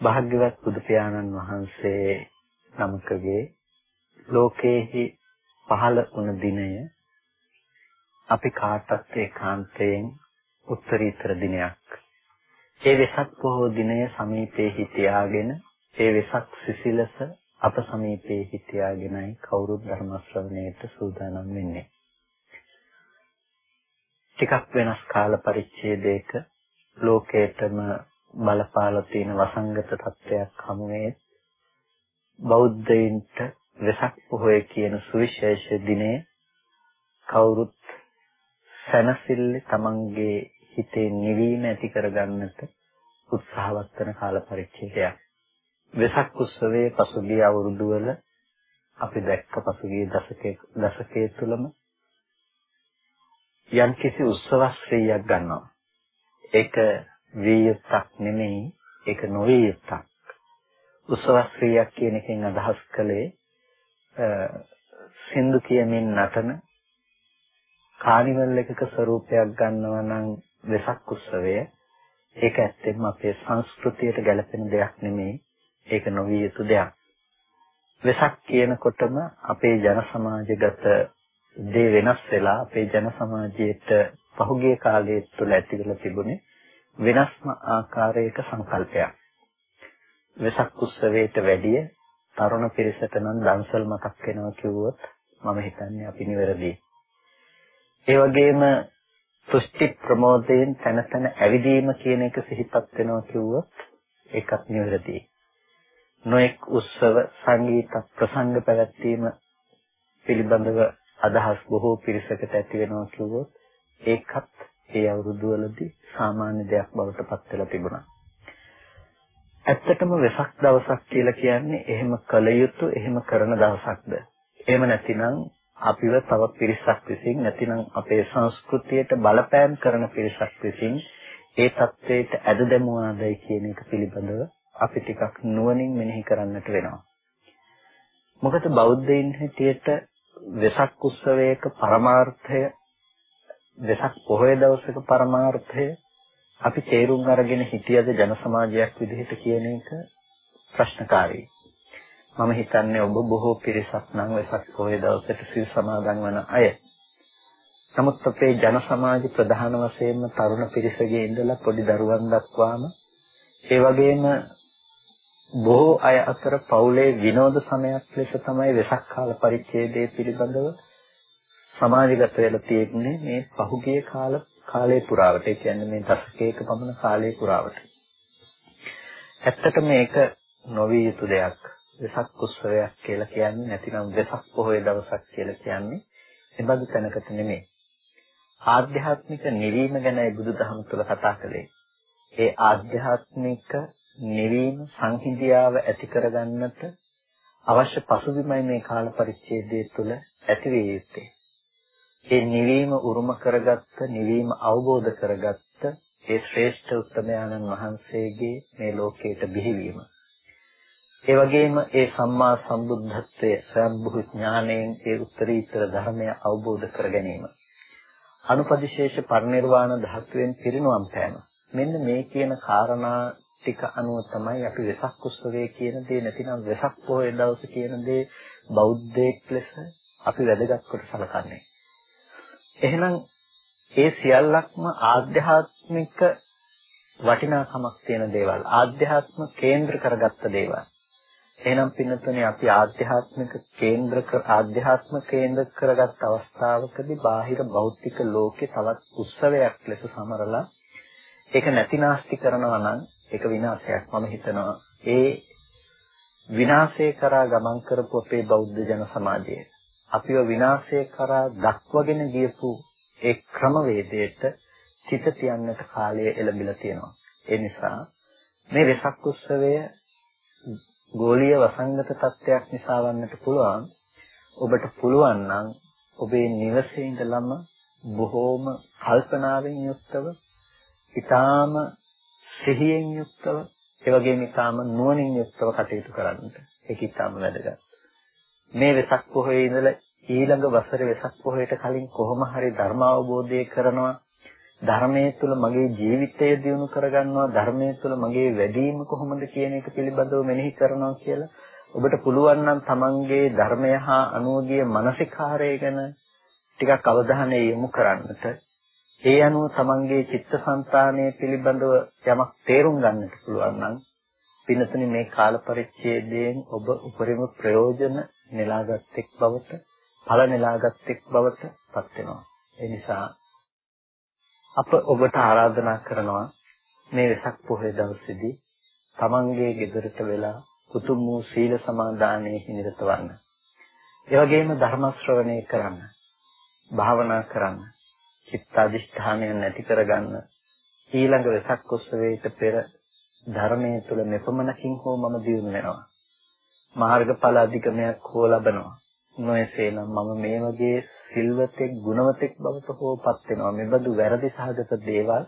භාග්‍යවත් බුදු පියාණන් වහන්සේ නමකගේ ලෝකේහි පහළ වුණ දිනය අපි කාටත් ඒකාන්තයෙන් උත්තරීතර දිනයක්. ඒ වෙසක් පොහෝ දිනය සමීපයේ තියාගෙන ඒ වෙසක් සිසිලස අප සමීපයේ තියාගෙනයි කවුරුත් ධර්ම ශ්‍රවණයට සූදානම් වෙන්නේ. ටිකක් වෙනස් කාල පරිච්ඡේදයක ලෝකේටම බලපාලා තියෙන වසංගත තත්ත්වයක් හමුවේ බෞද්ධයින්ට වෙසක් පොහොය කියන සුවිශේෂ දිනේ කවුරුත් සැනසille තමන්ගේ හිතේ නිවීම ඇති කරගන්නට උත්සාහවත් වන කාල පරිච්ඡේදයක්. වෙසක් උත්සවයේ පසුගිය අවුරුදු වල අපි දැක්ක පසුගිය දශකයේ දශකයේ තුලම යම්කිසි උත්සව ශ්‍රීයක් ගන්නවා. ඒක වීයත්තක් නෙමෙයි, ඒක නොවීයත්තක්. උත්සව ශ්‍රීයක් කියන එකෙන් අදහස් කළේ සින්දු කියමින් නටන කානිවල් එකක ස්වරූපයක් ගන්නවා නම් වෙසක් උත්සවය. ඒක ඇත්තෙන්ම අපේ සංස්කෘතියට ගැලපෙන දෙයක් නෙමෙයි. ඒක නොවිය යුතු දෙයක්. වෙසක් කියනකොටම අපේ ජන සමාජගත දේ වෙනස් වෙලා අපේ ජන සමාජයට පහුගිය කාලයේ තුල ඇති වෙලා තිබුණේ වෙනස්ම ආකාරයක සංකල්පයක්. වෙසක් උත්සවයට වැඩිය තරුණ පිරිසට නම් දන්සල් මතක් වෙනවා කිව්වොත් මම හිතන්නේ අපි නිවැරදි. ඒ වගේම සෘෂ්ටි ප්‍රමෝදයෙන් තන තන ඇවිදීම කියන එක සිහිපත් වෙනවා කිව්වොත් ඒකත් නිවැරදි. නොඑක් උත්සව සංගීත ප්‍රසංග පැවැත්වීම පිළිබඳව අදහස් බොහෝ පිරිසකට ඇති වෙනවා කිව්වොත් ඒකත් ඒ අවුරුදුවලදී සාමාන්‍ය දෙයක් බවට පත් වෙලා තිබුණා. ඇත්තටම වෙසක් දවසක් කියලා කියන්නේ එහෙම කළ යුතු එහෙම කරන දවසක්ද? එහෙම නැතිනම් අපිව තව පිරිසක් විසින් නැතිනම් අපේ සංස්කෘතියට බලපෑම් කරන පිරිසක් විසින් ඒ தത്വයට ඇද දැමුවාදයි කියන එක පිළිබඳව අපි ටිකක් නුවණින් මෙනෙහි කරන්නට වෙනවා. මොකද බෞද්ධයින් හැටියට වෙසක් උත්සවයක පරමාර්ථය වෙසක් පොහොය දවසක පරමාර්ථය අපි තේරුම් අරගෙන හිටියද ජන සමාජයක් විදිහට කියන එක ප්‍රශ්නකාරී. මම හිතන්නේ ඔබ බොහෝ පිරිසක් නම් වෙසක් පොහොය දවසට සිල් සමාදන් වන අය. නමුත් අපේ ජන සමාජ ප්‍රධාන වශයෙන්ම තරුණ පිරිසගේ ඉඳලා පොඩි දරුවන් දක්වාම ඒ වගේම බොහෝ අය අතර පවුලේ විනෝද සමයක් ලෙස තමයි වෙසක් කාල පරිච්ඡේදයේ පිළිබඳව සමාජගත වෙලා තියෙන්නේ මේ පහුගිය කාල කාලේ පුරාවට. ඒ කියන්නේ මේ දශකයක පමණ කාලේ පුරාවට. ඇත්තට මේක නොවිය යුතු දෙයක්. වෙසක් උත්සවයක් කියලා කියන්නේ නැතිනම් වෙසක් පොහොය දවසක් කියලා කියන්නේ එබඳු තැනකට නෙමෙයි. ආධ්‍යාත්මික නිවීම ගැනයි බුදුදහම තුළ කතා කළේ. ඒ ආධ්‍යාත්මික නිවීම සංහිඳියාව ඇති කරගන්නට අවශ්‍ය පසුබිමයි මේ කාල පරිච්ඡේදය තුළ ඇති වේ යුත්තේ. ඒ නිවීම උරුම කරගත්ත නිවීම අවබෝධ කරගත්ත ඒ ශ්‍රේෂ්ඨ උත්තමයන්න් වහන්සේගේ මේ ලෝකයට බිහිවීම. ඒ වගේම ඒ සම්මා සම්බුද්ධත්වයේ ස්වයංභූ ඥාණයෙන් ඒ උත්තරීතර ධර්මය අවබෝධ කර ගැනීම. අනුපදිශේෂ පරිනිර්වාණ ධාතුවෙන් පිරිනුවම් පෑම. මෙන්න මේ කියන කාරණා ටික අනුව තමයි අපි වෙසක් උත්සවය කියන දේ නැතිනම් වෙසක් පොහොය දවස කියන දේ බෞද්ධයෙක් ලෙස අපි වැදගත් කොට සලකන්නේ. එහෙනම් ඒ සියල්ලක්ම ආධ්‍යාත්මික වටිනාකමක් තියෙන දේවල් ආධ්‍යාත්ම කේන්ද්‍ර කරගත්ත දේවල්. එහෙනම් පින්නතුනේ අපි ආධ්‍යාත්මික කේන්ද්‍ර ආධ්‍යාත්ම කේන්ද්‍ර කරගත් අවස්ථාවකදී බාහිර භෞතික ලෝකේ තවත් උත්සවයක් ලෙස සමරලා ඒක නැතිනාස්ති කරනවා නම් ඒක විනාශයක්. මම හිතනවා ඒ විනාශය කරා ගමන් කරපු අපේ බෞද්ධ ජන සමාජයේ අපිව විනාශය කරා දක්වගෙන ගියපු ඒ ක්‍රමවේදයට සිත තියන්නට කාලය එළඹිලා තියෙනවා. ඒ නිසා මේ වෙසක් උත්සවය ගෝලීය වසංගත තත්ත්වයක් නිසා වන්නට පුළුවන්. ඔබට පුළුවන් නම් ඔබේ නිවසේ ඉඳලම බොහෝම කල්පනාවෙන් යුක්තව, ඊටාම සිහියෙන් යුක්තව, ඒ වගේම ඊටාම නුවණින් යුක්තව කටයුතු කරන්නට. ඒක ඊටාම වැදගත්. මේ වෙසක් පොහොයේ ඉඳලා ඊළඟ වසරේ වෙසක් පොහොයට කලින් කොහොම හරි ධර්ම අවබෝධය කරනවා ධර්මයේ තුල මගේ ජීවිතය දියුණු කරගන්නවා ධර්මයේ තුල මගේ වැඩිම කොහොමද කියන එක පිළිබඳව මෙනෙහි කරනවා කියලා ඔබට පුළුවන් නම් තමන්ගේ ධර්මය හා අනුගිය මානසිකාරය ගැන ටිකක් අවධානය යොමු කරන්නට ඒ අනුව තමන්ගේ චිත්තසංතානය පිළිබඳව යමක් තේරුම් ගන්නට පුළුවන් නම් පින්නතුනි මේ කාල පරිච්ඡේදයෙන් ඔබ උපරිම ප්‍රයෝජන නෙලාගත් එක් බවට ඵල නෙලාගත් එක් බවට පත් වෙනවා ඒ නිසා අප ඔබට ආරාධනා කරනවා මේ වෙසක් පොහොය දවසේදී තමන්ගේ ගෙදරට වෙලා උතුම් වූ සීල සමාදානයේ නිරත වන්න. ඒ වගේම ධර්ම ශ්‍රවණය කරන්න. භාවනා කරන්න. චිත්තාදිෂ්ඨානය නැති කරගන්න. ඊළඟ වෙසක් උත්සවයට පෙර ධර්මයේ තුල මෙපමණකින් හෝ මම දියුණු වෙනවා. මාර්ගඵල අධිකමයක් හෝ ලබනවා. නොයසේනම් මම මේ වගේ සිල්වතෙක් ගුණවතෙක් බවට හෝපත් වෙනවා. මෙබඳු වැරදි සහගත දේවල්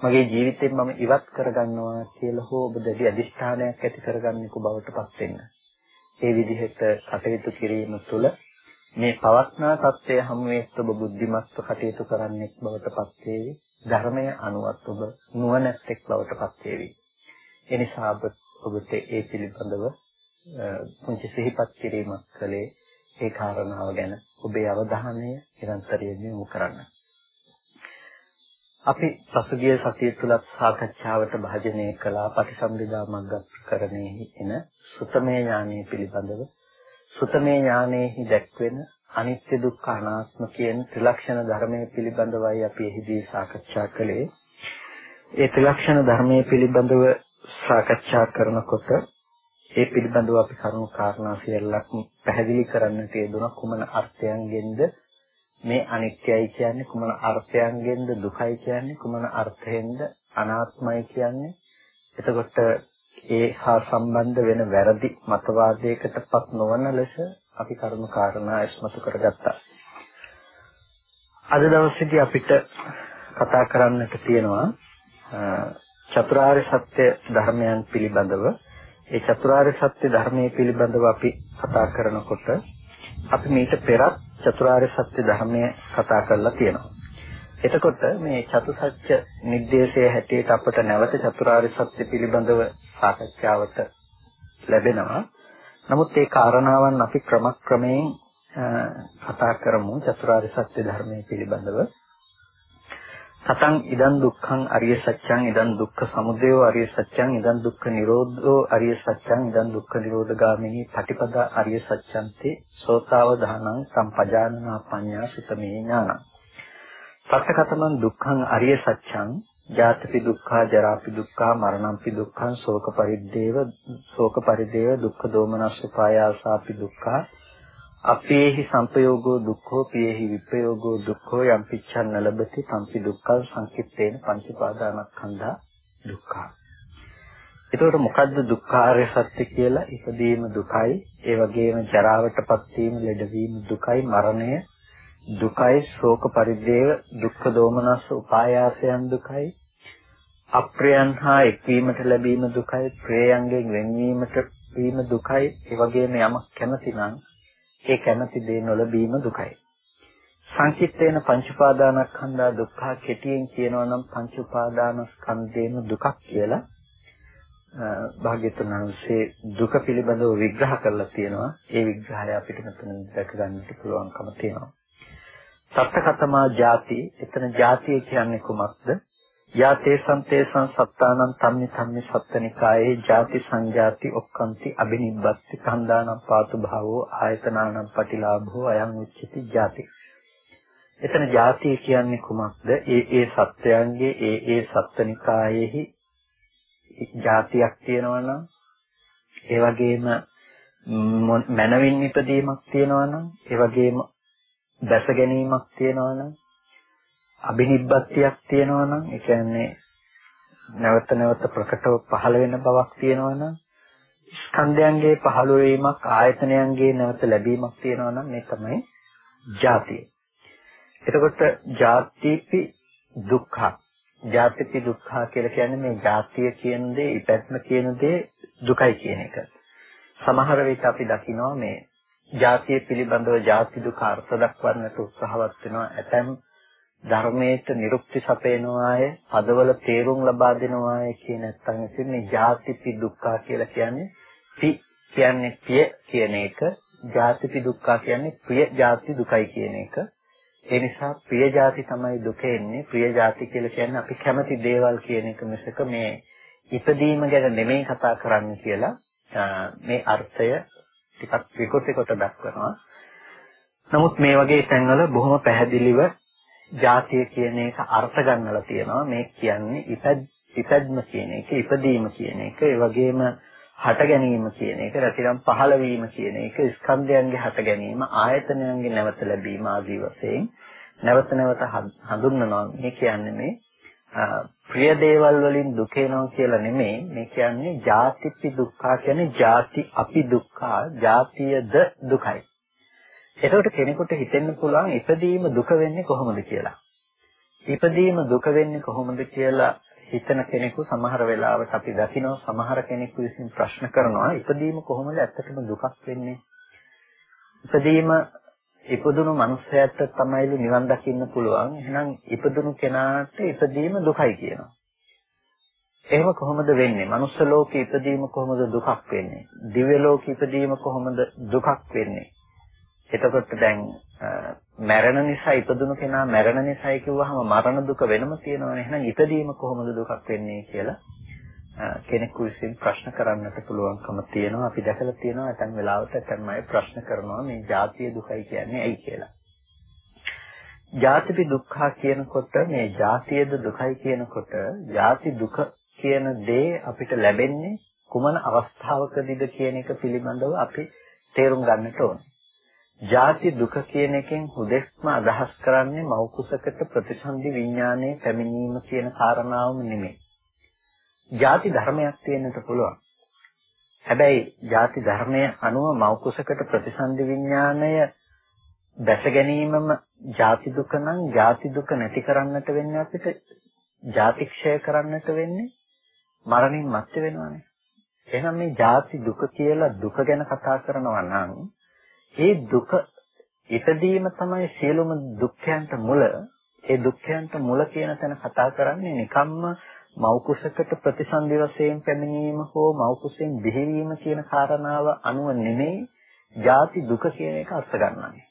මගේ ජීවිතයෙන් මම ඉවත් කරගන්නවා කියලා හෝ ඔබ දැඩි අදිෂ්ඨානයක් ඇති කරගන්නෙකු බවට පත් වෙන්න. ඒ විදිහට කටයුතු කිරීම තුළ මේ පවත්නා தත්ත්වය හැමෙත් ඔබ බුද්ධිමත්ව කටයුතු කරන්නෙක් බවට පත් වේවි. ධර්මය අනුවත් ඔබ නුවණැත්තෙක් බවට පත් වේවි. ඒ නිසා ඔබට ඒ පිළිබඳව පුංචි සිහිපත් කිරීමක් කළේ ඒ කාරණාව ගැන ඔබේ අවධානය නිරන්තරයෙන් යොමු කරන්න. අපි පසුගිය සතිය තුලත් සාකච්ඡාවට භාජනය කළා පටිසම්භිදා මග්ග ප්‍රකරණයේ එන සුතමේ ඥානය පිළිබඳව. සුතමේ ඥානයේහි දැක්වෙන අනිත්‍ය දුක්ඛ අනාත්ම කියන ත්‍රිලක්ෂණ ධර්මයේ පිළිබඳවයි අපි එහිදී සාකච්ඡා කළේ. ඒ ත්‍රිලක්ෂණ ධර්මයේ පිළිබඳව සාකච්ඡා කරනකොට ඒ පිළිබඳව අපි කරුණු කාරණා සියල්ලක් පැහැදිලි කරන්නට යෙදුණ කුමන අර්ථයන්ගෙන්ද මේ අනිත්‍යයි කියන්නේ කුමන අර්ථයන්ගෙන්ද දුකයි කියන්නේ කුමන අර්ථයෙන්ද අනාත්මයි කියන්නේ එතකොට ඒ හා සම්බන්ධ වෙන වැරදි මතවාදයකටපත් නොවන ලෙස අපි කරුණු කාරණා ඉස්මතු කරගත්තා. අද දවසේදී අපිට කතා කරන්නට තියෙනවා චතුරාර්ය සත්‍ය ධර්මයන් පිළිබඳව ඒ චතුරාර්ය සත්‍ය ධර්මයේ පිළිබඳව අපි කතා කරනකොට අපි මේක පෙරත් චතුරාර්ය සත්‍ය ධර්මයේ කතා කරලා තියෙනවා. එතකොට මේ චතුසත්‍ය නිर्देशය හැටියට අපට නැවත චතුරාර්ය සත්‍ය පිළිබඳව සාකච්ඡාවට ලැබෙනවා. නමුත් ඒ කාරණාවන් අපි ක්‍රමක්‍රමයෙන් කතා කරමු චතුරාර්ය සත්‍ය ධර්මයේ පිළිබඳව. සතං ඉදං දුක්ඛං අරිය සත්‍යං ඉදං දුක්ඛ සමුදයෝ අරිය සත්‍යං ඉදං දුක්ඛ නිරෝධෝ අරිය සත්‍යං ඉදං දුක්ඛ නිරෝධගාමිනී පටිපදා අරිය සත්‍යන්ති සෝතාව දහනං සම්පජානනා පඤ්ඤා සුතමේ ඥානං. සත්‍යකතමං දුක්ඛං අරිය සත්‍යං ජාතිපි දුක්ඛා ජරාපි දුක්ඛා මරණම්පි දුක්ඛං ශෝක පරිද්දේව ශෝක පරිදේව දුක්ඛ දෝමනස්ස පායාසාපි දුක්ඛා අපේහි සංපයෝගෝ දුක්ඛෝ පියේහි විපයෝගෝ දුක්ඛෝ යම් පිච්ඡන්න ලැබති සම්පි දුක්ඛං සංකිට්ඨේන පංචපාදානස්කන්ධා දුක්ඛ. එතකොට මොකද්ද දුක්ඛාරය සත්‍ය කියලා? ඉපදීම දුකයි, ඒ වගේම ජරාවටපත් වීම, ලෙඩවීම දුකයි, මරණය දුකයි, ශෝක පරිදේව, දුක්ඛ දෝමනස්ස උපායාසයන් දුකයි, අප්‍රයන් හා එක්වීමට ලැබීම දුකයි, ප්‍රේයන්ගෙන් වෙන්වීමට වීම දුකයි, ඒ වගේම යමක් කැමතිනම් ඒ කැමැති දේ නොලැබීම දුකයි. සංකිට්ඨේන පංච උපාදානස්කන්ධා දුක්ඛ කෙටියෙන් කියනවා නම් පංච උපාදානස්කන්ධේම දුකක් කියලා භාග්‍යතුන් වහන්සේ දුක පිළිබඳව විග්‍රහ කරලා තියෙනවා. ඒ විග්‍රහය අපිට මෙතන දැක ගන්නට පුළුවන්කම තියෙනවා. සත්කතමා ಜಾති එතන ಜಾතිය කියන්නේ කුමක්ද? යාතේ සම්තේසං සත්තානං තම්නි තම්නි සත්තනිකායේ ಜಾති සංජාති ඔක්කන්ති අබිනිබ්බත්ති කන්දානම් පාතු භාවෝ ආයතනානම් පටිලාභෝ අයං උච්චති ಜಾති එතන ಜಾති කියන්නේ කුමක්ද? ඒ ඒ සත්‍යයන්ගේ ඒ ඒ සත්තනිකායේහි ಜಾතියක් තියෙනවනම් ඒ වගේම මනවින් ඉපදීමක් තියෙනවනම් ඒ වගේම දැස ගැනීමක් තියෙනවනම් අබිනිබ්බත්තියක් තියෙනවා නම් ඒ කියන්නේ නැවත නැවත ප්‍රකටව පහළ වෙන බවක් තියෙනවා නම් ස්කන්ධයන්ගේ පහළ වීමක් ආයතනයන්ගේ නැවත ලැබීමක් තියෙනවා නම් මේ තමයි ජාතිය. එතකොට ජාතිපි දුක්ඛ. ජාතිපි දුක්ඛ කියලා කියන්නේ මේ ජාතිය කියන දේ, ඉපැත්ම කියන දේ දුකයි කියන එක. සමහර විට අපි දකිනවා මේ ජාතිය පිළිබඳව ජාති දුක අර්ථ දක්වන්නට උත්සාහවත් වෙනවා. ඇතැම් ධර්මයට නිරුක්ති සපයනවාය, පදවල තේරුම් ලබා දෙනවාය කියන නැත්නම් ඉතින් මේ ජාතිපි දුක්ඛ කියලා කියන්නේ පි කියන්නේ පිය කියන එක, ජාතිපි දුක්ඛ කියන්නේ ප්‍රිය ජාති දුකයි කියන එක. ඒ නිසා ප්‍රිය ජාති තමයි දුක එන්නේ. ප්‍රිය ජාති කියලා කියන්නේ අපි කැමති දේවල් කියන එක මිසක මේ ඉපදීම ගැන නෙමෙයි කතා කරන්නේ කියලා මේ අර්ථය ටිකක් විකෘති කොට දක්වනවා. නමුත් මේ වගේ තැන්වල බොහොම පැහැදිලිව ජාතිය කියන එක අර්ථ ගන්නලා තියෙනවා. මේ කියන්නේ ඉපැද්ම කියන එක, ඉපදීම කියන එක, ඒ වගේම හට ගැනීම කියන එක, රැතිනම් පහළ වීම කියන එක, ස්කන්ධයන්ගේ හට ගැනීම, ආයතනයන්ගේ නැවත ලැබීම ආදී වශයෙන් නැවත නැවත හඳුන්වනවා. මේ කියන්නේ මේ ප්‍රිය දේවල් වලින් දුක එනවා කියලා නෙමෙයි මේ කියන්නේ ජාතිපි දුක්ඛ කියන්නේ ජාති අපි දුක්ඛ ජාතියද දුකයි එතකොට කෙනෙකුට හිතෙන්න පුළුවන් ඉපදීම දුක වෙන්නේ කොහොමද කියලා ඉපදීම දුක වෙන්නේ කොහොමද කියලා හිතන කෙනෙකු සමහර වෙලාවට අපි දකිනවා සමහර කෙනෙකු විසින් ප්‍රශ්න කරනවා ඉපදීම කොහොමද ඇත්තටම දුකක් වෙන්නේ ඉපදීම ඉපදුණු මනුස්සයාට තමයිලු නිවන් දකින්න පුළුවන්. එහෙනම් ඉපදුණු කෙනාට ඉපදීම දුකයි කියනවා. එහෙම කොහොමද වෙන්නේ? මනුස්ස ලෝකේ ඉපදීම කොහොමද දුකක් වෙන්නේ? දිව්‍ය ලෝකේ ඉපදීම කොහොමද දුකක් වෙන්නේ? එතකොට දැන් මරණ නිසා ඉපදුණු කෙනා මරණ නිසායි කිව්වහම මරණ දුක වෙනම තියෙනවනේ. එහෙනම් ඉපදීම කොහොමද දුකක් වෙන්නේ කියලා කෙනෙකු විසින් ප්‍රශ්න කරන්නට පුළුවන්කම තියෙනවා. අපි දැකලා තියෙනවා ඇතන් වෙලාවට ඇතන් අය ප්‍රශ්න කරනවා මේ ජාතිය දුකයි කියන්නේ ඇයි කියලා. ජාතිපි දුක්ඛ කියනකොට මේ ජාතියද දුකයි කියනකොට ජාති දුක කියන දේ අපිට ලැබෙන්නේ කුමන අවස්ථාවකදීද කියන එක පිළිබඳව අපි තේරුම් ගන්නට ඕනේ. ජාති දුක කියන එකෙන් හුදෙක්ම අදහස් කරන්නේ මෞකුසකට ප්‍රතිසන්දි විඥානයේ පැමිණීම කියන කාරණාවම නෙමෙයි. ජාති ධර්මයක් තියෙන්නට පුළුවන්. හැබැයි ජාති ධර්මයේ අනුව මෞකුසකට ප්‍රතිසන්දි විඥානය දැස ගැනීමම ජාති දුක නම් ජාති දුක නැති කරන්නට වෙන්නේ අපිට ජාතික්ෂය කරන්නට වෙන්නේ මරණින් මත් වෙනවානේ. එහෙනම් මේ ජාති දුක කියලා දුක ගැන කතා කරනවා නම් ඒ දුක ඉපදීම තමයි සියලුම දුක්ඛයන්ට මුල. ඒ දුක්ඛයන්ට මුල කියන තැන කතා කරන්නේ නිකම්ම මව් කුසකට ප්‍රතිසන්දි වශයෙන් පැමිණීම හෝ මව් කුසෙන් බිහිවීම කියන කාරණාව අනුව නෙමෙයි ජාති දුක කියන එක අර්ථ ගන්නන්නේ.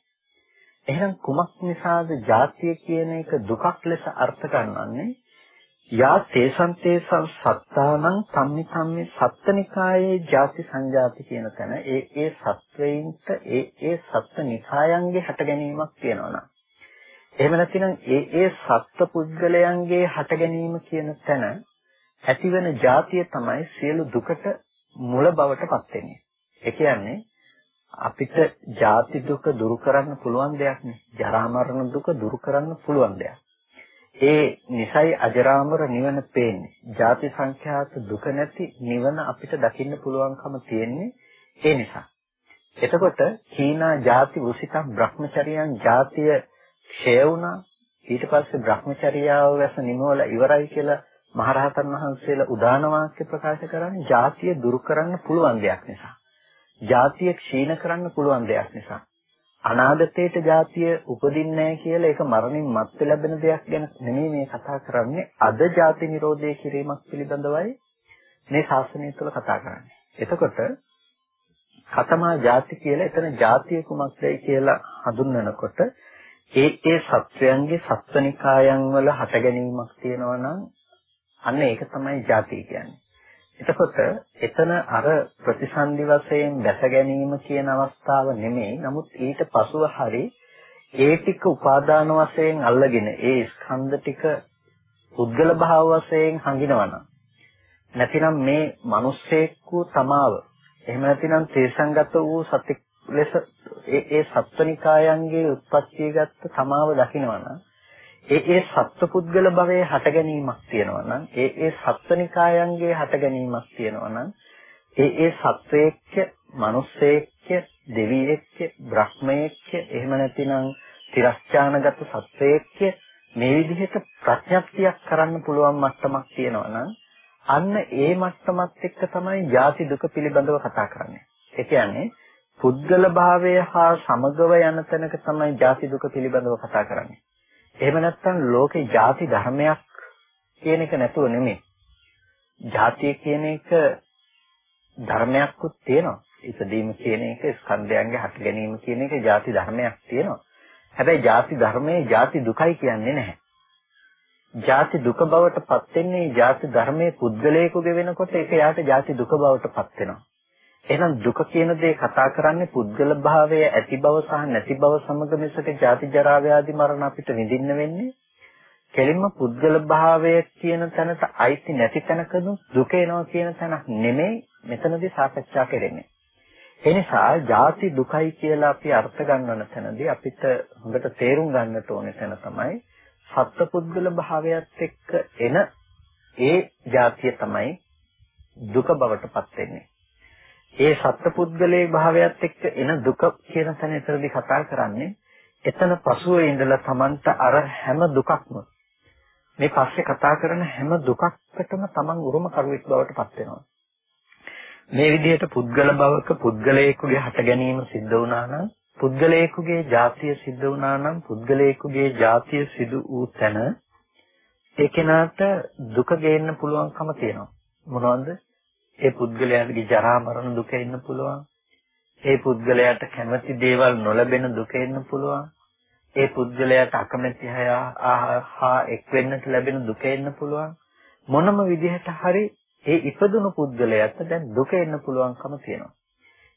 එහෙනම් කුමක් නිසාද ජාතිය කියන එක දුකක් ලෙස අර්ථ ගන්නන්නේ? යා තේසන්තේ සත්තානං සම්මි සම්මි සත්තනිකායේ ಜಾති සංජාති කියන තැන ඒ ඒ සත්වයින්ට ඒ ඒ සත්ත්වනිකායන්ගේ හැට ගැනීමක් තියෙනවනම් එහෙම නැතිනම් ඒ ඒ සත්ත්ව පුද්ගලයන්ගේ හැට ගැනීම කියන තැන ඇතිවන ಜಾතිය තමයි සියලු දුකට මුල බවට පත් වෙන්නේ. ඒ කියන්නේ අපිට ಜಾති දුක දුරු කරන්න පුළුවන් දෙයක් නේ. ජරා මරණ දුක දුරු කරන්න පුළුවන් දෙයක්. ඒ නිසයි අජරාමර නිවන පේන්නේ. ಜಾති සංඛ්‍යාත දුක නැති නිවන අපිට දකින්න පුළුවන්කම තියෙන්නේ ඒ නිසා. එතකොට හීනා ಜಾති වෘසිතම් Brahmacharyan ಜಾතිය ක්ෂය වුණා. ඊට පස්සේ Brahmacharyaව වැස නිමවල ඉවරයි කියලා මහරහතන් වහන්සේලා උදාන වාක්‍ය ප්‍රකාශ කරන්නේ ಜಾතිය දුරු කරන්න පුළුවන් දෙයක් නිසා. ಜಾතිය ක්ෂීණ කරන්න පුළුවන් දෙයක් නිසා. අනාගතයේට ජාතිය උපදින්නේ නැහැ කියලා ඒක මරණින් මත්තේ ලැබෙන දෙයක් ගැන නෙමෙයි මේ කතා කරන්නේ. අද ජාති නිරෝධය කිරීමක් පිළිබඳවයි මේ ශාසනය තුළ කතා කරන්නේ. එතකොට කතමා ජාති කියලා එතන ජාතිය කුමක්දයි කියලා හඳුන්වනකොට ඒ ඒ සත්වයන්ගේ සත්වනිකායන් වල හට ගැනීමක් තියෙනවා නම් අන්න ඒක තමයි ಜಾති කියන්නේ. එතකොට එතන අර ප්‍රතිසන්දි වශයෙන් දැස ගැනීම කියන අවස්ථාව නෙමෙයි. නමුත් ඊට පසුව හරි ඒ ටික උපාදාන වශයෙන් අල්ලගෙන ඒ ස්කන්ධ ටික පුද්ගල භාව වශයෙන් හංගිනවනම් නැතිනම් මේ මිනිස්සෙක්කු තමාව එහෙම නැතිනම් තේසංගත වූ සත්‍ය ලෙස ඒ ඒ සත්වනිකායන්ගේ උත්පත්තිය ගත්ත තමාව දකිනවනම් ඒ ඒ සත්පුද්ගල භවයේ හට ගැනීමක් තියෙනවා නම් ඒ ඒ සත්වනිකායන්ගේ හට ගැනීමක් තියෙනවා නම් ඒ ඒ සත්වයේක්ක, මිනිස්සෙක්ක, දෙවියෙක්ක, බ්‍රහ්මයෙක්ක, එහෙම නැතිනම් තිරස්චානගත සත්වයේක්ක මේ විදිහට ප්‍රඥප්තියක් කරන්න පුළුවන් මට්ටමක් තියෙනවා නම් අන්න ඒ මට්ටමත් එක්ක තමයි ජාති දුක පිළිබඳව කතා කරන්නේ. ඒ කියන්නේ පුද්ගල භාවය හා සමගව යන තැනක තමයි ජාති දුක පිළිබඳව කතා කරන්නේ. එහෙම නැත්නම් ලෝකේ ජාති ධර්මයක් කියන එක නැතුව නෙමෙයි. ජාතිය කියන එක ධර්මයක්කුත් තියෙනවා. ඉපදීම කියන එක ස්කන්ධයන්ගේ හට ගැනීම කියන එක ජාති ධර්මයක් තියෙනවා. හැබැයි ජාති ධර්මයේ ජාති දුකයි කියන්නේ නැහැ. ජාති දුක බවට පත් වෙන්නේ ජාති ධර්මයේ පුද්ගලයෙකුගේ වෙනකොට ඒක යාට ජාති දුක බවට පත් වෙනවා. එහෙනම් දුක කියන දේ කතා කරන්නේ පුද්ගල භාවය ඇති බව සහ නැති බව සමග මිසක ජාති ජරා ව්‍යාධි මරණ අපිට විඳින්න වෙන්නේ. කෙලින්ම පුද්ගල භාවය කියන තැනට අයිති නැති තැනකදු දුක එනවා කියන තැනක් නෙමෙයි මෙතනදී සාකච්ඡා කරන්නේ. ඒ නිසා ජාති දුකයි කියලා අපි අර්ථ ගන්නවන තැනදී අපිට හොඳට තේරුම් ගන්නට ඕනේ තැන තමයි සත්පුද්ගල භාවයත් එක්ක එන ඒ જાතිය තමයි දුක බවට පත් වෙන්නේ. ඒ සත්පුද්ගලයේ භාවයත් එක්ක එන දුක කියන තැන විතරදී කතා කරන්නේ එතන පසුව ඉඳලා Tamanට අර හැම දුකක්ම මේ පස්සේ කතා කරන හැම දුකකටම Taman උරුම කරුවෙක් බවට පත් වෙනවා. මේ විදිහට පුද්ගල භවක පුද්ගලයෙකුගේ හට ගැනීම සිද්ධ වුණා නම් පුද්ගලයෙකුගේ ಜಾතිය සිද්ධ වුණා නම් පුද්ගලයෙකුගේ ಜಾතිය සිදු වූ තැන ඒ කෙනාට දුක ගේන්න පුළුවන්කම තියෙනවා මොනවද ඒ පුද්ගලයාගේ ජරා මරණ දුක එන්න පුළුවන් ඒ පුද්ගලයාට කැමති දේවල් නොලැබෙන දුක එන්න පුළුවන් ඒ පුද්ගලයාට අකමැති හා එක් වෙන්නට ලැබෙන දුක එන්න පුළුවන් මොනම විදිහට හරි ඒ ඉපදුණු පුද්ගලයාට දැන් දුක එන්න පුළුවන්කම තියෙනවා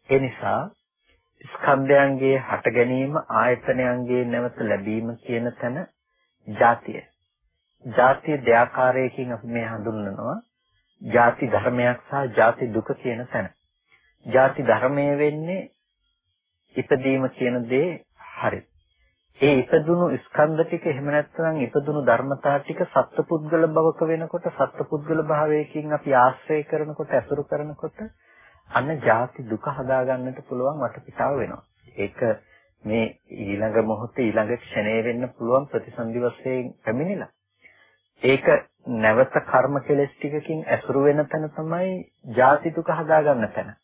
ඒ නිසා ස්කන්ධයන්ගේ හට ගැනීම ආයතනයන්ගේ නැවත ලැබීම කියන තැන ජාතිය. ජාතිය දෙආකාරයකින් අපි මේ හඳුන්වනවා. ජාති ධර්මයක් සහ ජාති දුක කියන තැන. ජාති ධර්මය වෙන්නේ ඉපදීම කියන දේ හරි. ඒ ඉපදුණු ස්කන්ධ ටික එහෙම නැත්නම් ඉපදුණු ධර්මතා ටික සත්පුද්ගල භවක වෙනකොට සත්පුද්ගල භාවයකින් අපි ආශ්‍රය කරනකොට ඇසුරු කරනකොට අන්න ජාති දුක හදා ගන්නට පුළුවන් වටපිටාව වෙනවා. ඒක මේ ඊළඟ මොහොතේ ඊළඟ ක්ෂණේ වෙන්න පුළුවන් ප්‍රතිසන්දි වශයෙන් පැමිණිලා. ඒක නැවත කර්ම කෙලස් ටිකකින් ඇසුරු වෙන තැන තමයි ජාති දුක හදා ගන්න තැන.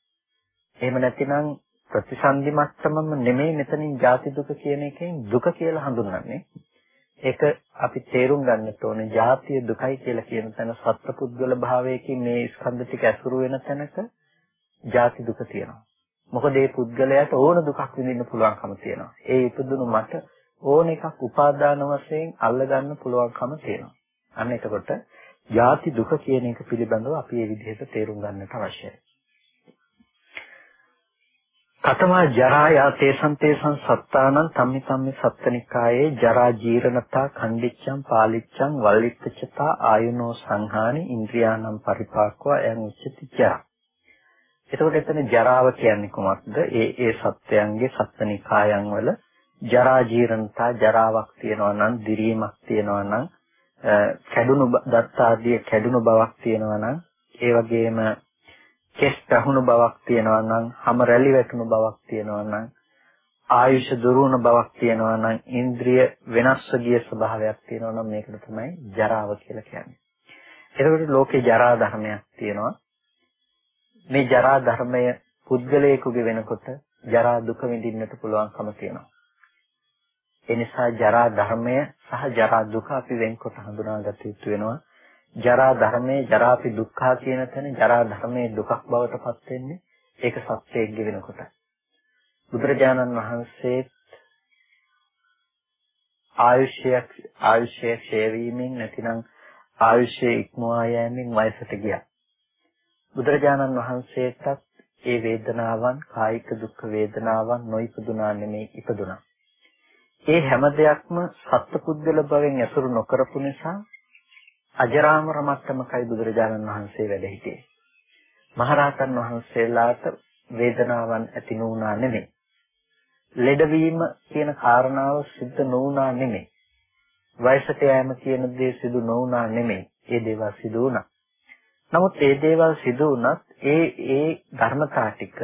එහෙම නැතිනම් ප්‍රතිසන්දි මට්ටමම නෙමෙයි මෙතනින් ජාති දුක කියන එකෙන් දුක කියලා හඳුන්වන්නේ. ඒක අපි තේරුම් ගන්නට ඕනේ ජාතිය දුකයි කියලා කියන තැන සත්පුද්ගල භාවයකින් මේ ස්කන්ධ ටික ඇසුරු වෙන තැනක ජාති දුක තියෙනවා. මොකද ඒ පුද්ගලයාට ඕන දුකක් විඳින්න පුළුවන්කම තියෙනවා. ඒ ඉපදුණු මට ඕන එකක් උපාදාන වශයෙන් අල්ලගන්න පුළුවන්කම තියෙනවා. අන්න එතකොට ජාති දුක කියන එක පිළිබඳව අපි මේ විදිහට තේරුම් ගන්නට අවශ්‍යයි. කතමා ජරා යාතේසං තේසං සත්තානං තම්මි තම්මි සත්තනිකායේ ජරා ජීරණතා khණ්ඩිච්ඡං පාලිච්ඡං වල්ලිච්ඡතා ආයුනෝ සංහානි ඉන්ද්‍රියානම් පරිපාක්වා යං උච්චති ජරා එතකොට එතන ජරාව කියන්නේ කොහොමද? ඒ ඒ සත්වයන්ගේ සත්ත්වනිකායන් වල ජරා ජීරණතා ජරාවක් තියෙනවා නම්, දිරීමක් තියෙනවා නම්, කැඩුණු දත්ත ආදී කැඩුණු බවක් තියෙනවා නම්, ඒ වගේම කෙස් පැහුණු බවක් තියෙනවා නම්, හැම රැලි වැටුණු බවක් තියෙනවා නම්, ආයුෂ දුරුණ බවක් තියෙනවා නම්, ඉන්ද්‍රිය වෙනස්ව ගිය ස්වභාවයක් තියෙනවා නම් මේකට තමයි ජරාව කියලා කියන්නේ. එතකොට ලෝකේ ජරා ධර්මයක් තියෙනවා. මේ ජරා ධර්මය පුද්ගලයෙකුගේ වෙනකොට ජරා දුක විඳින්නට පුළුවන්කම තියෙනවා. ඒ නිසා ජරා ධර්මය සහ ජරා දුක අපි වෙන්කොට හඳුනාගත යුතු වෙනවා. ජරා ධර්මයේ ජරාපි දුක්ඛා කියන තැන ජරා ධර්මයේ දුකක් බවට පත් වෙන්නේ ඒක සත්‍යයේ වෙනකොට. බුදුරජාණන් වහන්සේ ආයුෂයක් ආයුෂයේ ක්ෂය වීමෙන් නැතිනම් ආයුෂයේ ඉක්මවා යෑමෙන් වයසට ගියා. බුදුරජාණන් වහන්සේටත් ඒ වේදනාවන් කායික දුක් වේදනාවන් නොඉපදුනා නෙමෙයි ඉපදුනා. ඒ හැම දෙයක්ම සත්පුද්ගල භවෙන් ඇසුරු නොකරපු නිසා අජරාමර මට්ටමකයි බුදුරජාණන් වහන්සේ වැඩ සිටියේ. මහරහතන් වහන්සේලාට වේදනාවන් ඇති නුණා නෙමෙයි. ලෙඩවීම කියන කාරණාව සිද්ධ නොවුණා නෙමෙයි. වයසට යෑම කියන දේ සිදු නොවුණා නෙමෙයි. ඒ දේවල් සිදු වුණා. නමුත් ඒ දේවල් සිදු වුණත් ඒ ඒ ධර්මතා ටික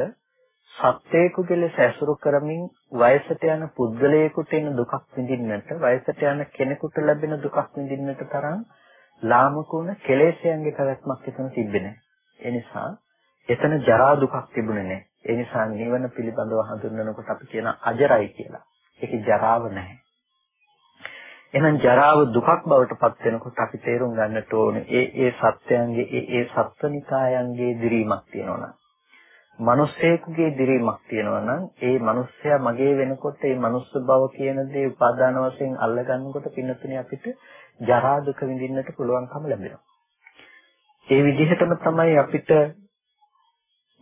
සත්‍යයකුගේ ලෙස ඇසුරු කරමින් වයසට යන පුද්ගලයෙකුට එන දුකක් විඳින්නට වයසට යන කෙනෙකුට ලැබෙන දුකක් විඳින්නට තරම් ලාමක වුණ කෙලෙස්යන්ගේ පැවැත්මක් එතන තිබෙන්නේ නැහැ. ඒ නිසා එතන ජරා දුකක් තිබුණේ නැහැ. ඒ නිසා නිවන පිළිබඳව හඳුන්වනකොට අපි කියන අජරයි කියලා. ඒකේ ජරාව නැහැ. එහෙනම් ජරාව දුකක් බවට පත් වෙනකොට අපි තේරුම් ගන්නට ඕනේ ඒ ඒ සත්‍යයන්ගේ ඒ ඒ සත්වනිකායන්ගේ දිරීමක් තියෙනවා මනුස්සයෙකුගේ දිරීමක් තියෙනවා නම් ඒ මනුස්සයා මගේ වෙනකොට ඒ මනුස්ස බව කියන දේ උපාදාන වශයෙන් අල්ලගන්නකොට පින්නතුනේ අපිට ජරා දුක විඳින්නට පුළුවන්කම ලැබෙනවා. ඒ විදිහටම තමයි අපිට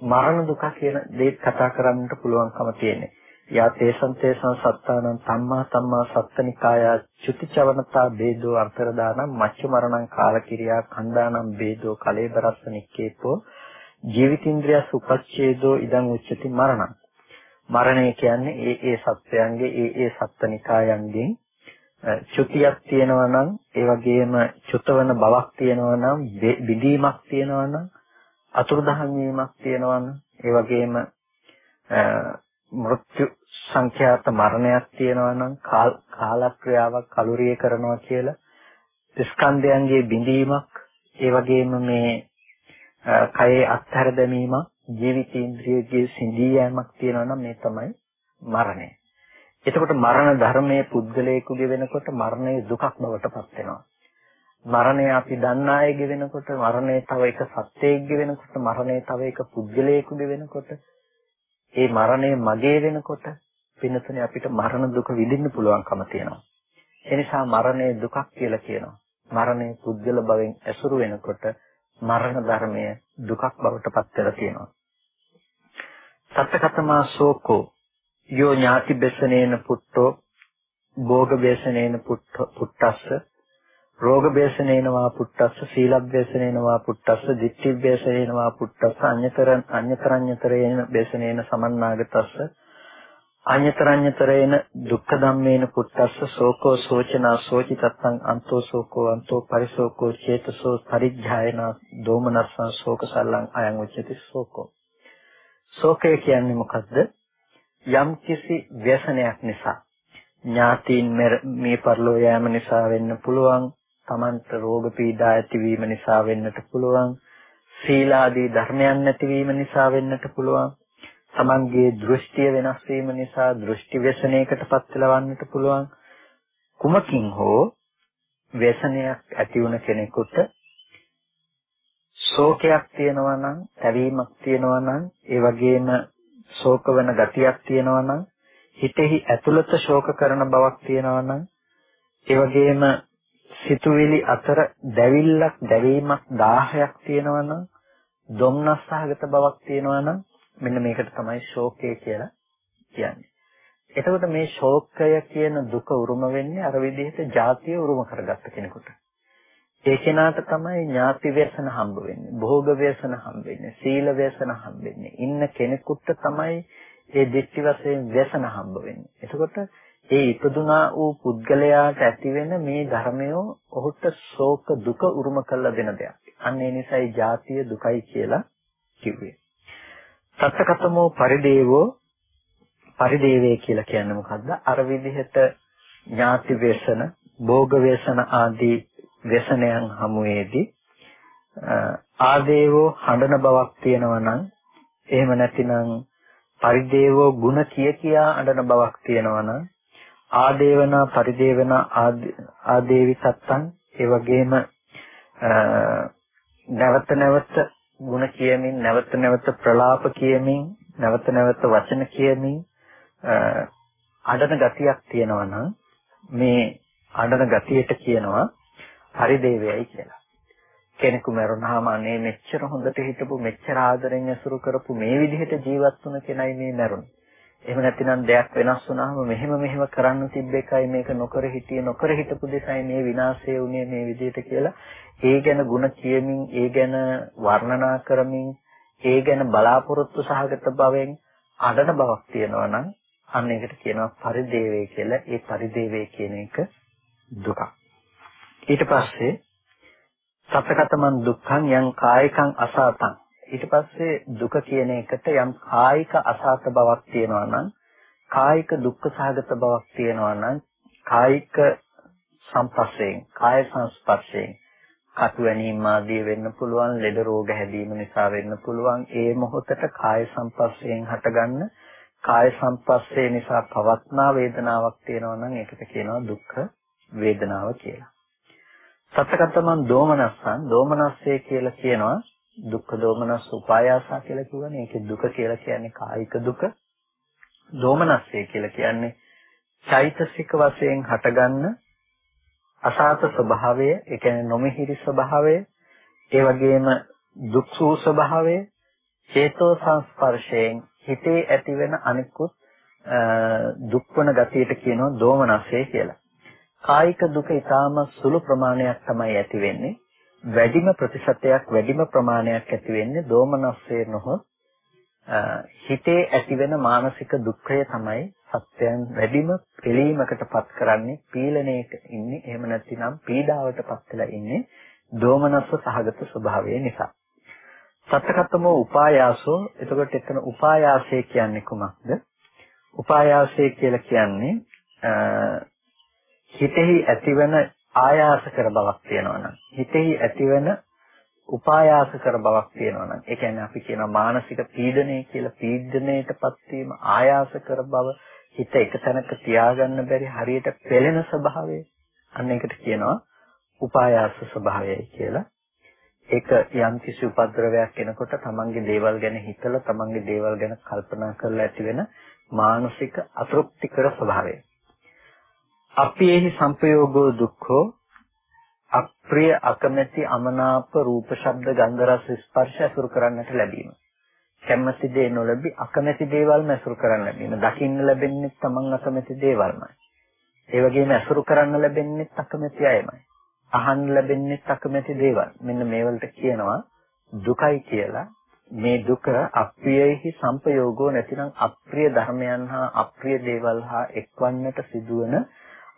මරණ දුක කියන දේ කතා කරන්නට පුළුවන්කම තියෙන්නේ. යා තේසං තේසං සත්තානං සම්මා සම්මා සත්තනිකායා චුතිචවනතා බේදෝ අර්ථරදානම් මච්ච මරණං කාලකිරියා කණ්ඩානම් බේදෝ කලේබරස්ස නික්කේපෝ ජීවිතින්ද්‍රිය සුපච්ඡේදෝ ඉදං උච්චති මරණං. මරණය කියන්නේ ඒ ඒ සත්වයන්ගේ ඒ ඒ සත්තනිකායන්ගෙන් චුතියක් තියෙනවා නම් ඒ වගේම චුතවන බවක් තියෙනවා නම් බිඳීමක් තියෙනවා නම් අතුරුදහන් වීමක් තියෙනවා නම් ඒ වගේම මෘත්‍යු සංඛ්‍යාත මරණයක් තියෙනවා නම් කාලක්‍රියාවක් කලුරිය කරනවා කියලා ස්කන්ධයන්ගේ බිඳීමක් ඒ වගේම මේ කයේ අත්හැර දැමීමක් ජීවිතේන්ද්‍රියයේ සිඳී යෑමක් තියෙනවා නම් මේ තමයි මරණය. එතකොට මරණ ධර්මයේ පුද්ගලයෙකුගේ වෙනකොට මරණය දුකක් බවට පත් වෙනවා. මරණය අපි දන්නා අයගේ වෙනකොට මරණය තව එක සත්‍යයකගේ වෙනකොට මරණය තව එක පුද්ගලයෙකුගේ වෙනකොට ඒ මරණය මගේ වෙනකොට පින්නතුනේ අපිට මරණ දුක විඳින්න පුළුවන්කම තියෙනවා. ඒ නිසා මරණය දුකක් කියලා කියනවා. මරණය පුද්ගල භවෙන් ඇසුරු වෙනකොට මරණ ධර්මය දුකක් බවට පත් වෙලා තියෙනවා. සත්කතමා සෝකෝ යෝ ඥාති බෙසනේන පුට්ටෝ භෝග බෙසනේන පුට්ටස්ස රෝග බේසනේනවා පුට්ටස්ස සීල බේසනේනවා පුට්ටස්ස දිට්ඨි බේසනේනවා පුට්ටස්ස අඤ්‍යතර අඤ්‍යතරඤ්‍යතරේන බේසනේන සමන්නාගතස්ස අඤ්‍යතරඤ්‍යතරේන දුක්ඛ ධම්මේන පුට්ටස්ස සෝකෝ සෝචනා සෝචි තත්තං අන්තෝ සෝකෝ අන්තෝ පරිසෝකෝ චේතසෝ පරිඥායන දෝමනස්සං ශෝක සල්ලං අයං උච්චති සෝකෝ ශෝකය කියන්නේ මොකද්ද යම් කිසි ව්‍යසනයක් නිසා ඥාතීන් මේ පරිලෝ යෑම නිසා වෙන්න පුළුවන් Tamanට රෝග පීඩා ඇතිවීම නිසා වෙන්නට පුළුවන්. සීලාදී ධර්මයන් නැතිවීම නිසා වෙන්නට පුළුවන්. Tamanගේ දෘෂ්ටිය වෙනස් වීම නිසා දෘෂ්ටි ව්‍යසනයකටපත් වෙලවන්නට පුළුවන්. කුමකින් හෝ ව්‍යසනයක් ඇති වුණ කෙනෙකුට ශෝකයක් තියෙනවා නම්, තැවීමක් තියෙනවා නම්, ඒ වගේම ශෝක වෙන ගතියක් තියෙනවා නම්, හිතෙහි ඇතුළත ශෝක කරන බවක් තියෙනවා නම්, ඒ වගේම සිතුවිලි අතර දැවිල්ලක් දැවීමක් 1000ක් තියෙනවා නම් දුම්නස්සහගත බවක් තියෙනවා නම් මෙන්න මේකට තමයි ශෝකය කියලා කියන්නේ. එතකොට මේ ශෝකය කියන දුක උරුම වෙන්නේ අර විදිහට ಜಾතිය උරුම කරගත්ත කෙනෙකුට. ඒ කෙනාට තමයි ඥාති ව්‍යසන හම්බ වෙන්නේ, භෝග ව්‍යසන හම්බ වෙන්නේ, සීල ව්‍යසන හම්බ වෙන්නේ. ඉන්න කෙනෙකුට තමයි ඒ දිට්ඨි වශයෙන් ව්‍යසන හම්බ වෙන්නේ. එතකොට ඒ ඉපදුනා වූ පුද්ගලයාට ඇතිවෙන මේ ධර්මය ඔහුට ශෝක දුක උරුම කරලා දෙන දෙයක්. අන්න ඒ නිසායි ජාතිය දුකයි කියලා කිව්වේ. සත්කතමෝ පරිදේවෝ පරිදේවේ කියලා කියන්නේ මොකද්ද? අර විදිහට ඥාති වේසන, භෝග වේසන ආදී වේසනයන් හමුවේදී ආදේවෝ හඬන බවක් තියෙනවා නම් එහෙම නැතිනම් පරිදේවෝ ಗುಣ කිය කියා අඬන බවක් තියෙනවා නම් ආදේවනා පරිදේවනා ආදේවි සත්තං ඒ වගේම නැවත නැවත ಗುಣ කියමින් නැවත නැවත ප්‍රලාප කියමින් නැවත නැවත වචන කියමින් අඬන ගතියක් තියෙනවා නම් මේ අඬන ගතියට කියනවා පරිදේවයයි කියලා. කෙනෙකු මරුණාම අනේ මෙච්චර හොඳට හිටපු මෙච්චර ආදරෙන් ඇසුරු කරපු මේ විදිහට ජීවත් වුණ කෙනයි මේ මරුණේ. එහෙම නැතිනම් දෙයක් වෙනස් වුණාම මෙහෙම මෙහෙම කරන්න තිබ්බ එකයි මේක නොකර හිටියේ නොකර හිටපු දෙසයි මේ විනාශය වුණේ මේ විදිහට කියලා ඒ ගැන ಗುಣ කියමින් ඒ ගැන වර්ණනා කරමින් ඒ ගැන බලාපොරොත්තු සහගත බවෙන් අඩන බවක් තියෙනවා නම් අන්න ඒකට කියනවා පරිදේවේ කියලා. ඒ පරිදේවේ කියන එක දුක ඊට පස්සේ සත්‍යකතමන් දුක්ඛං යං කායිකං අසාතං. ඊට පස්සේ දුක කියන එකට යම් කායික අසාත බවක් තියෙනවා නම් කායික දුක්ඛ සහගත බවක් තියෙනවා නම් කායික සංපස්සයෙන් කාය සංස්පර්ශයෙන් කටු වැනීම ආදී වෙන්න පුළුවන් ලෙඩ රෝග හැදීම නිසා වෙන්න පුළුවන් ඒ මොහොතට කාය සංපස්සයෙන් හටගන්න කාය සංපස්සේ නිසා පවත්නා වේදනාවක් තියෙනවා නම් ඒකට කියනවා දුක්ඛ වේදනාව කියලා. සත්‍යකතමන් දෝමනස්සං දෝමනස්සේ කියලා කියනවා දුක්ඛ දෝමනස් උපායාසා කියලා කියවනේ. ඒකේ දුක කියලා කියන්නේ කායික දුක. දෝමනස්සේ කියලා කියන්නේ චෛතසික වශයෙන් හටගන්න අසාත ස්වභාවය, ඒ කියන්නේ නොමිහිරි ස්වභාවය, ඒ වගේම දුක්ඛ ස්වභාවය, චේතෝ සංස්පර්ශයෙන් හිතේ ඇතිවෙන අනිකුත් දුක්වන ගතියට කියනවා දෝමනස්සේ කියලා. කායික දුක ඊටාම සුළු ප්‍රමාණයක් තමයි ඇති වෙන්නේ. වැඩිම ප්‍රතිශතයක් වැඩිම ප්‍රමාණයක් ඇති වෙන්නේ දෝමනස්සේ නොහොත් හිතේ ඇතිවෙන මානසික දුක්ඛය තමයි සත්‍යයන් වැඩිම පිළීමකටපත් කරන්නේ පීලණයක ඉන්නේ. එහෙම නැතිනම් පීඩාවටපත් වෙලා ඉන්නේ දෝමනස්ස සහගත ස්වභාවය නිසා. සත්‍යකතමෝ උපායාසෝ. එතකොට එතන උපායාසය කියන්නේ කුමක්ද? උපායාසය කියලා කියන්නේ හිතෙහි ඇතිවන ආයාස කර බවක් තියෙනවා නම් හිතෙහි ඇතිවන උපායාස කර බවක් තියෙනවා නම් ඒ කියන්නේ අපි කියන මානසික පීඩනය කියලා පීඩණයටපත් වීම ආයාස කර බව හිත එක තැනක තියාගන්න බැරි හරියට පෙළෙන ස්වභාවය අන්න ඒකට කියනවා උපායාස ස්වභාවයයි කියලා ඒක යම් කිසි උපද්‍රවයක් එනකොට තමන්ගේ දේවල් ගැන හිතලා තමන්ගේ දේවල් ගැන කල්පනා කරලා ඇති වෙන මානසික අතෘප්තිකර ස්වභාවය. අපි එහි සංපයෝගෝ දුක්ඛෝ අප්‍රිය අකමැති අමනාප රූප ශබ්ද ගන්ධ රස ස්පර්ශ අසුරු කරන්නට ලැබීම. කැමැති දේ නොලැබි අකමැති දේවල්ම අසුරු කරන්න ලැබීම. දකින්න ලැබෙන්නේ තමන් අකමැති දේවල්මයි. ඒ වගේම අසුරු කරන්න ලැබෙන්නේ අකමැති අයමයි. අහන්න ලැබෙන්නේ අකමැති දේවල්. මෙන්න මේවලට කියනවා දුකයි කියලා. මේ දුක අප්‍රියෙහි සංපයෝගෝ නැතිනම් අප්‍රිය ධර්මයන් හා අප්‍රිය දේවල් හා එක්වන්නට සිදුවන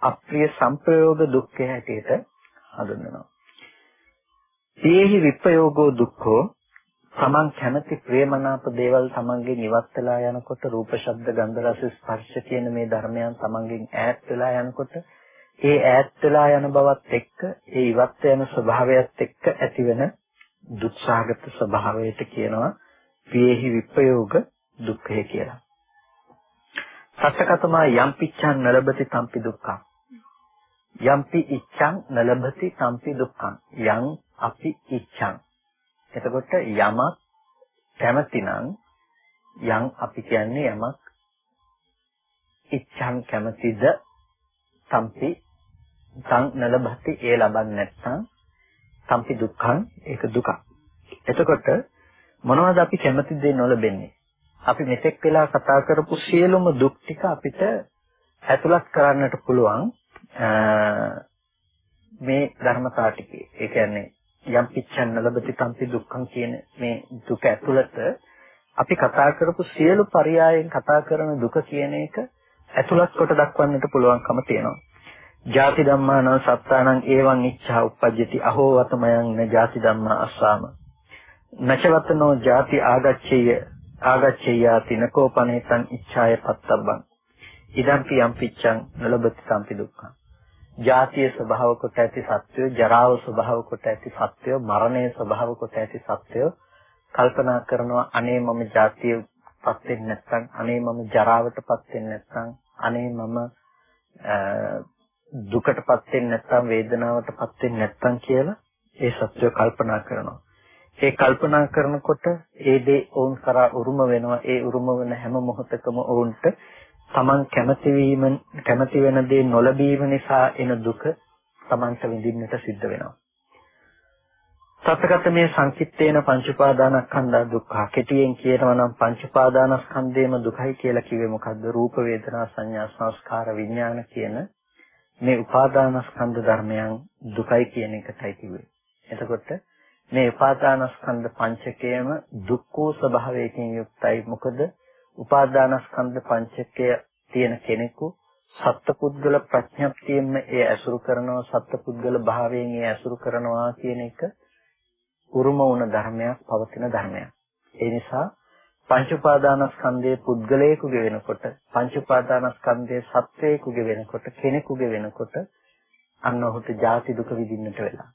අප්‍රිය සංපයෝග දුක්ඛය හැටියට හඳුන්වනවා. තේහි විප්‍රයෝගෝ දුක්ඛෝ තමන් කැමති ප්‍රේමනාප දේවල් තමන්ගෙන් ඉවත් වෙලා යනකොට රූප ශබ්ද ගන්ධ රස ස්පර්ශ කියන මේ ධර්මයන් තමන්ගෙන් ඈත් වෙලා යනකොට ඒ ඈත් වෙලා යන බවත් එක්ක ඒ ඉවත් යන ස්වභාවයත් එක්ක ඇතිවෙන දුක්සහගත ස්වභාවයට කියනවා පියේහි විප්‍රයෝග දුක්ඛය කියලා. සත්‍යකතමා යම් පිච්ඡන් නලබති තම්පි දුක්ඛං. යම්පි ඉච්ඡං නලබති තම්පි දුක්ඛං. යම් අපි ඉච්ඡං. එතකොට යමක් කැමතිනම් යම් අපි කියන්නේ යමක් ඉච්ඡං කැමතිද තම්පි සං නලබති ඒ ලබන්නේ නැත්නම් සම්පි දුක්ඛං ඒක දුකක්. එතකොට මොනවද අපි කැමති දේ නොලබෙන්නේ? අපි මෙතෙක් වෙලා කතා කරපු සියලුම දුක් ටික අපිට ඇතුළත් කරන්නට පුළුවන් මේ ධර්මතා ටිකේ. ඒ කියන්නේ යම් පිච්ඡන්න ලබති තම්පි දුක්ඛං කියන මේ දුක ඇතුළත අපි කතා කරපු සියලු පරයයන් කතා කරන දුක කියන එක ඇතුළත් කොට දක්වන්නට පුළුවන්කම තියෙනවා. ජාති ධම්මාන සත්තානං ඒවං ඉච්ඡා උප්පජ්ජති අහෝ වතමයන් න ජාති ධම්මා අස්සාම නචවතනෝ ජාති ආගච්ඡේය ආගච්ඡේයාති නකෝපනේතං ඉච්ඡාය පත්තබ්බං ඉදම්පි යම් පිච්ඡං නලබති සම්පි දුක්ඛං ජාතිය ස්වභාව කොට ඇති සත්‍යය ජරාව ස්වභාව කොට ඇති සත්‍යය මරණය ස්වභාව කොට ඇති සත්‍යය කල්පනා කරනවා අනේ මම ජාතියපත් වෙන්නේ නැත්නම් අනේ මම ජරාවටපත් වෙන්නේ නැත්නම් අනේ මම දුකටපත් වෙන්නේ නැත්නම් වේදනාවටපත් වෙන්නේ නැත්නම් කියලා ඒ සත්‍ය කල්පනා කරනවා. ඒ කල්පනා කරනකොට ඒ දේ ඔවුන් කරා උරුම වෙනවා. ඒ උරුම වෙන හැම මොහොතකම ඔවුන්ට Taman කැමති වීම කැමති වෙන දේ නොලැබීම නිසා එන දුක Tamanට විඳින්නට සිද්ධ වෙනවා. සත්‍යගත මේ සංකිට්ඨේන පංච උපාදානස්කන්ධා දුක්ඛ කෙටියෙන් කියනවා නම් පංච උපාදානස්කන්ධේම දුකයි කියලා කිව්වේ මොකද්ද? රූප වේදනා සංඥා සංස්කාර විඥාන කියන මේ උපාදානස්කන්ධ ධර්මයන් දුකයි කියන එකටයි කිව්වේ. එතකොට මේ උපාදානස්කන්ධ පංචකයම දුක්ඛෝ ස්වභාවයකින් යුක්තයි. මොකද උපාදානස්කන්ධ පංචකය තියෙන කෙනෙකු සත්පුද්ගල ප්‍රඥප්තියෙන්ම ඒ ඇසුරු කරනවා සත්පුද්ගල භාවයෙන් ඒ ඇසුරු කරනවා කියන එක උරුම වුණ ධර්මයක් පවතින ධර්මයක්. ඒ නිසා පංච උපාදානස්කන්ධයේ පුද්ගලයෙකුගේ වෙනකොට පංච උපාදානස්කන්ධයේ සත්වයෙකුගේ වෙනකොට කෙනෙකුගේ වෙනකොට අන්න ඔහුට ජාති දුක විඳින්නට වෙලා.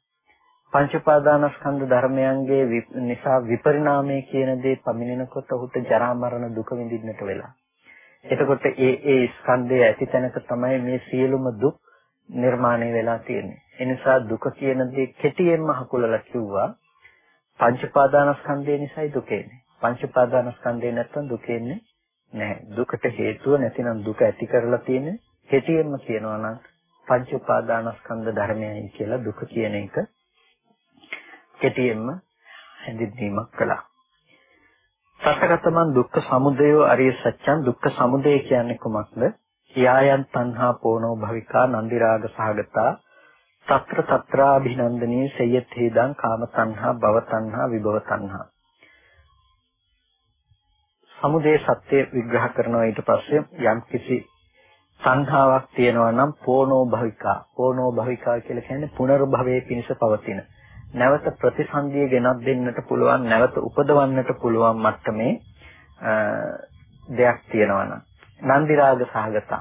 පංච උපාදානස්කන්ධ ධර්මයන්ගේ නිසා විපරිණාමය කියන දේ පමිනෙනකොට ඔහුට ජරා මරණ දුක විඳින්නට වෙලා. එතකොට ඒ ඒ ස්කන්ධය ඇති තැනක තමයි මේ සියලුම දුක් නිර්මාණය වෙලා තියෙන්නේ. ඒ නිසා දුක කියන දේ කෙටියෙන්ම හකුලලා කිව්වා පංච උපාදානස්කන්ධය නිසායි දුක එන්නේ. පංච උපාදානස්කන්ධය නැත්තම් දුක එන්නේ නැහැ. දුකට හේතුව නැතිනම් දුක ඇති කරලා තියෙන්නේ කෙටියෙන්ම කියනවා නම් පංච උපාදානස්කන්ධ ධර්මයයි කියලා දුක කියන එක කෙටියෙන්ම හැඳින්වීමක් කළා. සතරගතමන් දුක්ඛ සමුදය අරිය සත්‍යං දුක්ඛ සමුදය කියන්නේ කොමක්ද? යායන් තණ්හා පෝනෝ භවිකා නන්දි රාග සහගතා తත්‍ර తත්‍රාභිනන්දනී සයතේදං කාම තණ්හා භව තණ්හා විභව තණ්හා සමුදේ සත්‍ය විග්‍රහ කරනවා ඊට පස්සේ යම් කිසි තණ්හාවක් තියෙනවා නම් පෝනෝ භවිකා පෝනෝ භවිකා කියලා කියන්නේ පුනර්භවයේ පිණිස පවතින නැවත ප්‍රතිසන්දිය ගෙනත් දෙන්නට පුළුවන් නැවත උපදවන්නට පුළුවන් මට්ටමේ දෙයක් තියෙනවා නම්. නන්දි රාග සහගත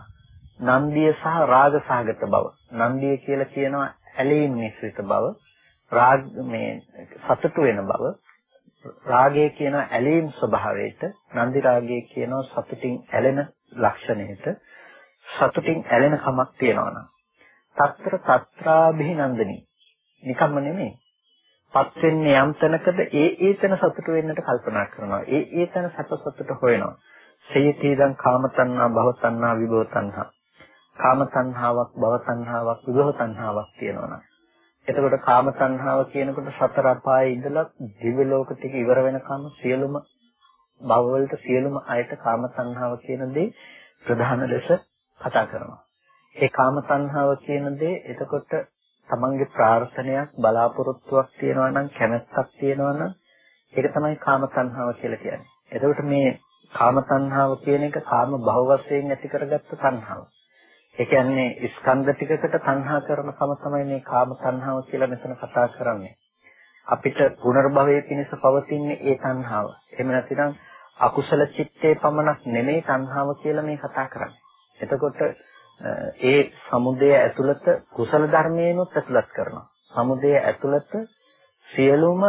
නන්දිය සහ රාග සහගත බව. නන්දිය කියලා කියනවා ඇලීම් මිශ්‍රිත බව. රාග මේ සතුටු වෙන බව. රාගය කියන ඇලීම් ස්වභාවයට නන්දි රාගය කියනවා සතුටින් ඇලෙන ලක්ෂණයට සතුටින් ඇලෙන කමක් තියෙනවා නම්. తත්‍ර తත්‍රාභිනන්දනී නිකම්ම නෙමෙයි. පත් වෙන්නේ යම් තැනකද ඒ ඒ තැන සතුට වෙන්නට කල්පනා කරනවා. ඒ ඒ තැන සැප සතුට හොයනවා. සේයතිදං කාම තණ්හා භව තණ්හා විභව තණ්හා. කාම තණ්හාවක් භව තණ්හාවක් විභව තණ්හාවක් තියෙනවා එතකොට කාම තණ්හාව කියනකොට සතර අපායේ ඉඳලා දිව්‍ය ලෝක ටික ඉවර වෙනකම් සියලුම භවවලට සියලුම අයට කාම තණ්හාව කියන දේ ප්‍රධාන ලෙස කතා කරනවා. ඒ කාම තණ්හාව කියන දේ එතකොට තමන්ගේ ප්‍රාර්ථනයක් බලාපොරොත්තුවක් තියෙනවා නම් කැමැත්තක් තියෙනවා නම් ඒක තමයි කාම තණ්හාව කියලා කියන්නේ. එතකොට මේ කාම තණ්හාව කියන එක කාම භව වශයෙන් ඇති කරගත්ත තණ්හාව. ඒ කියන්නේ ස්කන්ධ ටිකකට තණ්හා කරනකම තමයි මේ කාම තණ්හාව කියලා මෙතන කතා කරන්නේ. අපිට පුනර්භවයේ පිණිස පවතින්නේ ඒ තණ්හාව. එහෙම නැතිනම් අකුසල චිත්තේ පමණක් නෙමෙයි තණ්හාව කියලා මේ කතා කරන්නේ. එතකොට ඒ සමුදය ඇතුළත කුසල ධර්මයන්ොත් ඇතුළත් කරනවා. සමුදය ඇතුළත සියලුම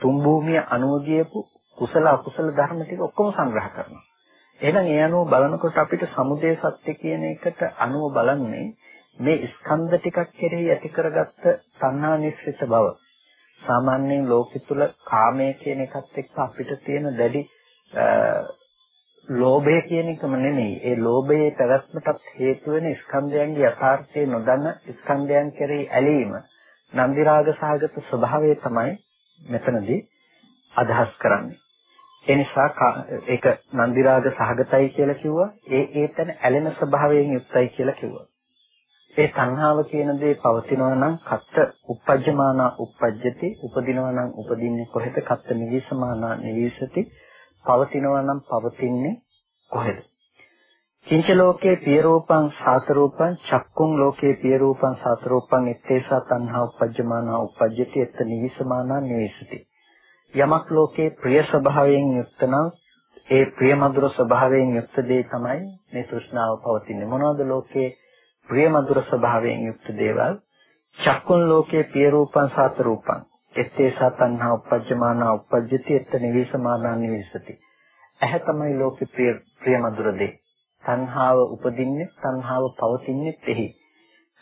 තුන් භූමිය අනුගියපු කුසල අකුසල ධර්ම ටික ඔක්කොම සංග්‍රහ කරනවා. එහෙනම් ඒ අනුව බලනකොට අපිට සමුදය සත්‍ය කියන එකට අනුව බලන්නේ මේ ස්කන්ධ ටිකක් කෙරෙහි ඇති කරගත්ත තණ්හා නිස්සිත බව. සාමාන්‍යයෙන් ලෝකෙ තුල කාමය කියන එකත් එක්ක අපිට තියෙන දැඩි ලෝභය කියන එකම නෙමෙයි. ඒ ලෝභයේ පැවැත්මටත් හේතු වෙන ස්කන්ධයන්ගේ යථාර්ථය නොදන්න ස්කන්ධයන් කෙරෙහි ඇලීම. නන්දි රාග සහගත ස්වභාවය තමයි මෙතනදී අදහස් කරන්නේ. ඒ නිසා ඒක නන්දි රාග සහගතයි කියලා කිව්වා. ඒ ඒතන ඇලෙන ස්වභාවයෙන් යුක්තයි කියලා කිව්වා. ඒ සංහාව කියන දේ පවතිනවා නම් කත්ත uppajjamana uppajjati උපදිනවා නම් උපදින්නේ කොහෙද කත්ත නිවිසමානා නිවිසති පවතිනවා නම් පවතින්නේ කොහෙද? කිංච ලෝකේ පිය රූපං සාත රූපං චක්කුං ලෝකේ පිය රූපං සාත රූපං ettesa තණ්හා උපජ්ජමානා උපජ්ජති එත්ත නිවිසමානා නිවිසති. යමක් ලෝකේ ප්‍රිය ස්වභාවයෙන් යුක්ත නම් ඒ ප්‍රිය මధుර ස්වභාවයෙන් යුක්ත දේ තමයි මේ තෘෂ්ණාව පවතින්නේ. මොනවද ලෝකේ ප්‍රිය මధుර ස්වභාවයෙන් යුක්ත දේවල්? චක්කුන් ලෝකේ පිය රූපං සාත රූපං එත්තේසා තණ්හා උපජ්ජමානා උපජ්ජති එත්ත නිවිසමානා නිවිසති. ඇහැ තමයි ලෝකේ ප්‍රිය ප්‍රියමధుර දේ. තණ්හාව උපදින්නේ තණ්හාව පවතින්නේ එහි.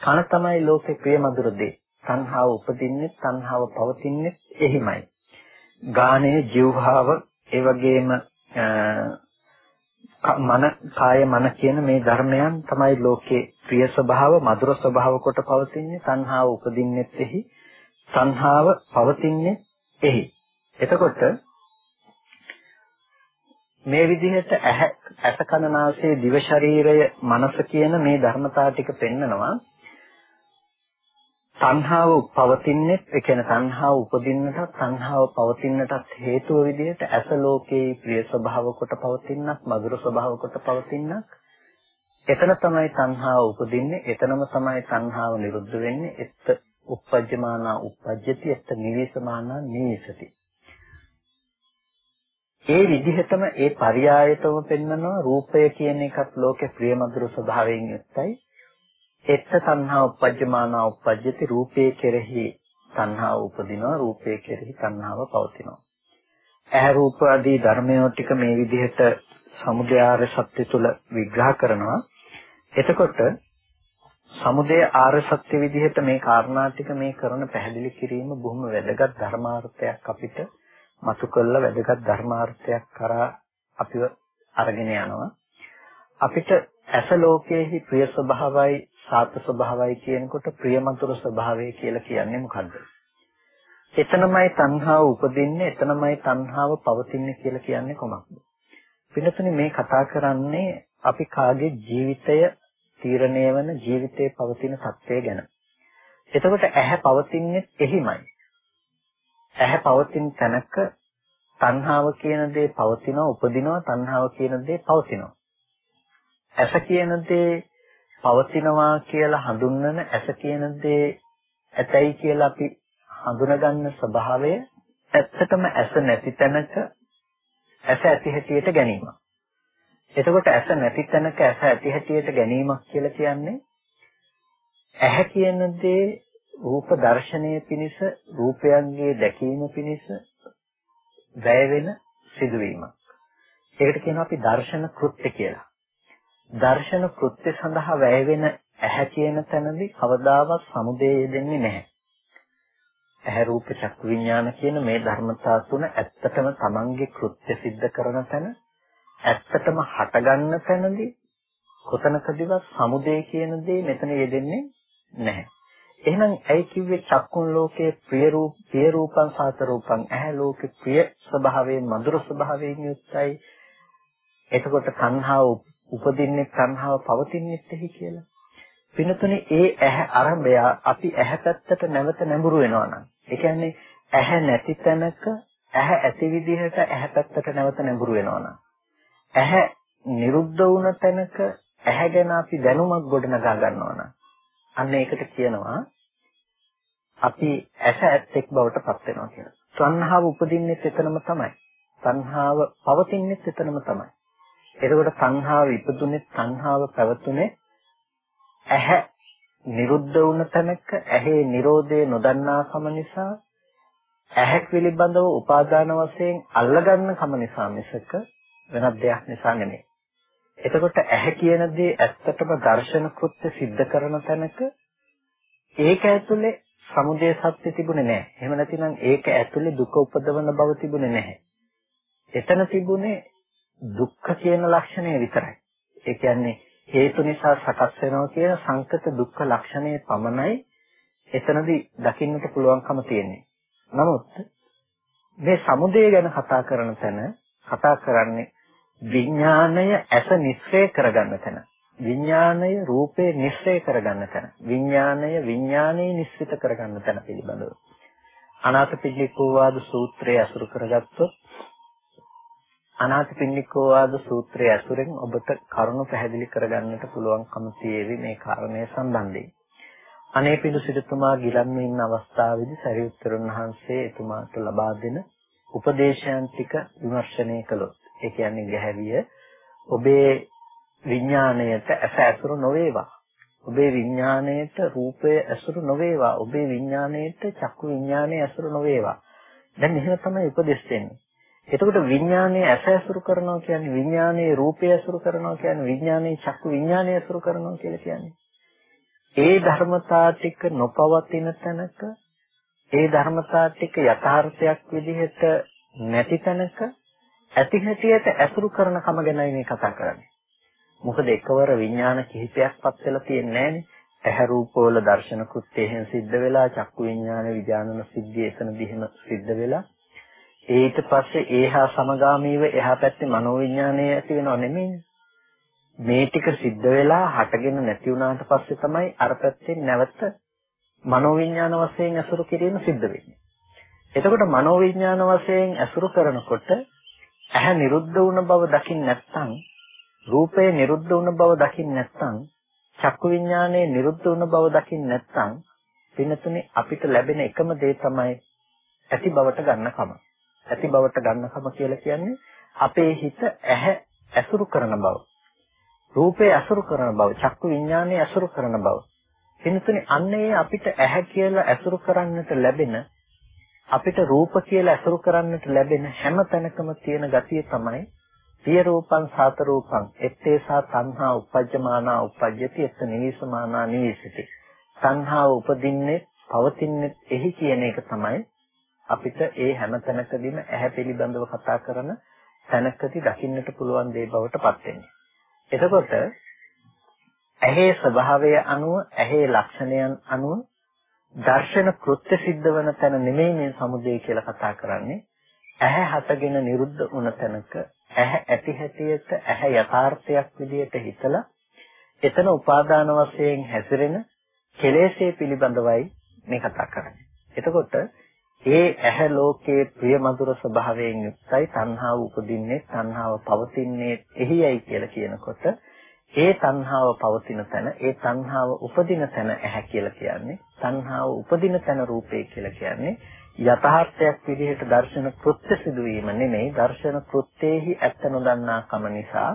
කන තමයි ලෝකේ ප්‍රියමధుර දේ. තණ්හාව උපදින්නේ තණ්හාව පවතින්නේ එහිමයි. ගානය ජීවභාව ඒ වගේම මන කාය මන කියන මේ ධර්මයන් තමයි ලෝකේ ප්‍රිය ස්වභාව මధుර ස්වභාව කොට පවතින්නේ තණ්හාව උපදින්නෙත් එහි සංහාව පවතින්නේ එහි. එතකොට මේ විදිහට ඇස කන නාසය දිව ශරීරය මනස කියන මේ ධර්මතා ටික පෙන්නනවා. තණ්හාව පවතින්නේ ඒ කියන්නේ තණ්හාව උපදින්නටත් තණ්හාව පවතින්නටත් හේතුව විදිහට ඇස ලෝකේ ප්‍රිය ස්වභාව කොට පවතිනක් මధుර ස්වභාව කොට පවතිනක් එතන තමයි තණ්හාව උපදින්නේ එතනම තමයි තණ්හාව නිරුද්ධ වෙන්නේ. එත් uppajjamana uppajjati එත් නිවේසමානා නිවේසති. ඒ විදිහටම ඒ පරියායතම පෙන්වනවා රූපය කියන එකත් ලෝකේ ප්‍රියමధుර ස්වභාවයෙන් යුක්තයි. එත් සංහා uppajjamana uppajjati රූපේ කෙරෙහි සංහාව උපදිනවා රූපේ කෙරෙහි සංහාව පවතිනවා. ඇහැ රූප ආදී ධර්මයෝ ටික මේ විදිහට සමුදයාර සත්‍ය තුල විග්‍රහ කරනවා. එතකොට සමුදය ආර්ය සත්‍ය විදිහට මේ කාරණා ටික මේ කරන පැහැදිලි කිරීම බොහොම වැදගත් ධර්මාර්ථයක් අපිට මතු කළ වැදගත් ධර්මාර්ථයක් කරා අපිව අරගෙන යනවා. අපිට ඇස ලෝකයේහි ප්‍රිය ස්වභාවයි සාත ස්වභාවයි කියනකොට ප්‍රියමතුරු ස්වභාවය කියලා කියන්නේ මොකද්ද? එතනමයි තණ්හාව උපදින්නේ එතනමයි තණ්හාව පවතින්නේ කියලා කියන්නේ කොහොමද? පින්නතුනේ මේ කතා කරන්නේ අපි කාගේ ජීවිතය තීරණය වන ජීවිතයේ පවතින සත්‍යය ගැන. එතකොට ඇහැ පවතින්නේ එහිමයි. ඇහැ පවතින තැනක තණ්හාව කියන දේ පවතිනවා උපදිනවා තණ්හාව කියන දේ පවතිනවා. ඇස කියන දේ පවතිනවා කියලා හඳුන්වන ඇස කියන දේ ඇතයි කියලා අපි හඳුනගන්න ස්වභාවය ඇත්තටම ඇස නැති තැනක ඇස ඇති හැටියට ගැනීමක්. එතකොට ඇස නැති තැනක ඇස ඇති හැටියට ගැනීමක් කියලා කියන්නේ ඇහැ කියන දේ රූප දර්ශනය පිණිස රූපයන්ගේ දැකීම පිණිස වැය වෙන සිදුවීමක්. ඒකට කියනවා අපි දර්ශන කෘත්‍ය කියලා. දර්ශන කෘත්‍ය සඳහා වැය වෙන ඇහැ කියන තැනදී කවදාවත් සමුදේ දෙන්නේ නැහැ. ඇහැ රූප චක්කු විඥාන කියන මේ ධර්මතා තුන ඇත්තටම තමන්ගේ කෘත්‍ය සිද්ධ කරන තැන ඇත්තටම හටගන්න තැනදී කොතනකදීවත් සමුදේ කියන දේ මෙතන යෙදෙන්නේ නැහැ. එහෙනම් ඇයි කිව්වේ චක්කුන් ලෝකයේ ප්‍රිය රූප ප්‍රිය රූපං සාත රූපං ඇහැ ලෝකේ ප්‍රිය ස්වභාවයෙන් මధుර ස්වභාවයෙන් යුක්තයි. එතකොට තණ්හාව උපදින්නේ තණ්හාව පවතින්නේ එහි කියලා. පිනතුනේ ඒ ඇහැ අරඹය අපි ඇහැ පැත්තට නැවත නැඹුරු වෙනවා නම් ඒ කියන්නේ ඇහැ නැති තැනක ඇහැ ඇති විදිහට ඇහැ පැත්තට නැවත නැඹුරු වෙනවා නම් ඇහැ නිරුද්ධ වුණ තැනක ඇහැ ගැන අපි දැනුමක් ගොඩනගා ගන්නවා නම් අන්න ඒකට කියනවා අපි ඇස ඇත්තෙක් බවට පත් වෙනවා කියලා. තණ්හාව උපදින්නෙත් එතනම තමයි. තණ්හාව පවතින්නෙත් එතනම තමයි. එතකොට තණ්හාව ඉපදුනේ තණ්හාව පැවතුනේ ඇහැ නිරුද්ධ වුණ තැනක ඇහි Nirodhe නොදන්නාකම නිසා ඇහැ පිළිබඳව උපාදාන වශයෙන් අල්ලගන්න කම නිසා මිසක වෙනත් දෙයක් නිසා නෙමෙයි. එතකොට ඇහැ කියන දේ ඇත්තටම දර්ශන කෘත්‍ය સિદ્ધ කරන තැනක ඒක ඇතුලේ සමුදය සත්‍ය තිබුණේ නැහැ. එහෙම නැතිනම් ඒක ඇතුලේ දුක උපදවන බව තිබුණේ නැහැ. එතන තිබුණේ දුක්ඛ කියන ලක්ෂණය විතරයි. ඒ කියන්නේ හේතු නිසා සකස් වෙනවා කියන සංකත දුක්ඛ ලක්ෂණය පමණයි එතනදී දකින්නට පුළුවන්කම තියෙන්නේ. නමුත් මේ සමුදය ගැන කතා කරන තැන කතා කරන්නේ විඥාණය ඇස නිස්සය කරගන්න තැන. විඥාණය රූපේ නිස්සය කරගන්න තැන. විඥාණය විඥානේ නිස්සිත කරගන්න තැන පිළිබඳව. අනාථපිණ්ඩිකෝවාද සූත්‍රය අසුරු කරගත්තොත් අනාථපිණ්ඩිකෝ ආද සූත්‍රයේ ඇසුරෙන් ඔබට කරුණු පැහැදිලි කරගන්නට පුළුවන්කම තියෙවි මේ කාරණය සම්බන්ධයෙන්. අනේ පිඬු සිටුතුමා ගිලන්ව ඉන්න අවස්ථාවේදී සරියුත්තරුන් වහන්සේ එතුමාට ලබා දෙන උපදේශයන් ටික විමර්ශනය කළොත් ඒ කියන්නේ ගැහැවිය ඔබේ විඥාණයට ඇස ඇසුරු නොවේවා. ඔබේ විඥාණයට රූපය ඇසුරු නොවේවා. ඔබේ විඥාණයට චක්කු විඥාණය ඇසුරු නොවේවා. දැන් එහෙම තමයි උපදෙස් දෙන්නේ. එතකොට විඥානයේ ඇස ඇසුරු කරනවා කියන්නේ විඥානයේ රූපය ඇසුරු කරනවා කියන්නේ විඥානයේ චක්කු විඥානය ඇසුරු කරනවා කියලා කියන්නේ. ඒ ධර්මතා ටික නොපවතින තැනක ඒ ධර්මතා ටික යථාර්ථයක් විදිහට නැති තැනක ඇති හැටියට ඇසුරු කරන කම ගැනයි මේ කතා කරන්නේ. මොකද එකවර විඥාන කිහිපයක්පත් වෙලා තියෙන්නේ නැහනේ. ඇහැ රූපවල දර්ශන කෘත්‍යයෙන් සිද්ධ වෙලා චක්කු විඥාන විඥානන සිද්ධිය එතනදී සිද්ධ වෙලා ඊට පස්සේ ඒහා සමගාමීව එහා පැත්තේ මනෝවිඤ්ඤාණය ඇති වෙනව නෙමෙයි. මේ ටික සිද්ධ වෙලා හටගෙන නැති වුණාට පස්සේ තමයි අර පැත්තෙන් නැවත මනෝවිඤ්ඤාණ වශයෙන් අසුරු කිරීම සිද්ධ වෙන්නේ. එතකොට මනෝවිඤ්ඤාණ වශයෙන් අසුරු කරනකොට ඇහැ නිරුද්ධ වුණ බව දකින්න නැත්නම් රූපය නිරුද්ධ වුණ බව දකින්න නැත්නම් චක්කු විඤ්ඤාණය නිරුද්ධ වුණ බව දකින්න නැත්නම් පින්නතුනේ අපිට ලැබෙන එකම දේ තමයි ඇති බවට ගන්නකම. ඇති බවට ගන්නකම කියලා කියන්නේ අපේ හිත ඇහැ ඇසුරු කරන බව. රූපේ ඇසුරු කරන බව, චක්කු විඥානයේ ඇසුරු කරන බව. පින්නතුනේ අන්න ඒ අපිට ඇහැ කියලා ඇසුරු කරන්නට ලැබෙන අපිට රූප කියලා ඇසුරු කරන්නට ලැබෙන හැම තැනකම තියෙන ගතිය තමයි සිය රූපං සාත රූපං. එත්තේසා තණ්හා උපජ්ජමානා උපජ්ජති. එත් නිවිසමානා නිවිසති. තණ්හාව උපදින්නේ පවතින්නේ එහි කියන එක තමයි අපිට ඒ හැම තැනකදීම ඇහැ පිළිබඳව කතා කරන තැනකදී දකින්නට පුළුවන් දේ බවට පත් වෙන්නේ. එතකොට ඇහි ස්වභාවය අනුව ඇහි ලක්ෂණයන් අනුව දර්ශන කෘත්‍ය සිද්ධ වන තැන නෙමෙයි මේ සමුදය කියලා කතා කරන්නේ. ඇහැ හටගෙන නිරුද්ධ වුණ තැනක ඇහැ ඇති හැටියට ඇහැ යථාර්ථයක් විදිහට හිතලා එතන උපාදාන වශයෙන් හැසිරෙන කෙලෙසේ පිළිබඳවයි මේ කතා කරන්නේ. එතකොට ඒ ඇහැ ලෝකයේ ප්‍රිය මధుර ස්වභාවයෙන් යුක්තයි තණ්හාව උපදින්නේ තණ්හාව පවතින්නේ එහියයි කියලා කියනකොට ඒ තණ්හාව පවතින තැන ඒ තණ්හාව උපදින තැන ඇහැ කියලා කියන්නේ තණ්හාව උපදින තැන රූපේ කියලා කියන්නේ යථාර්ථයක් විදිහට දර්ශන කෘත්‍ය සිදුවීම නෙමෙයි දර්ශන කෘත්‍යයේහි ඇත්ත නොදන්නා කම නිසා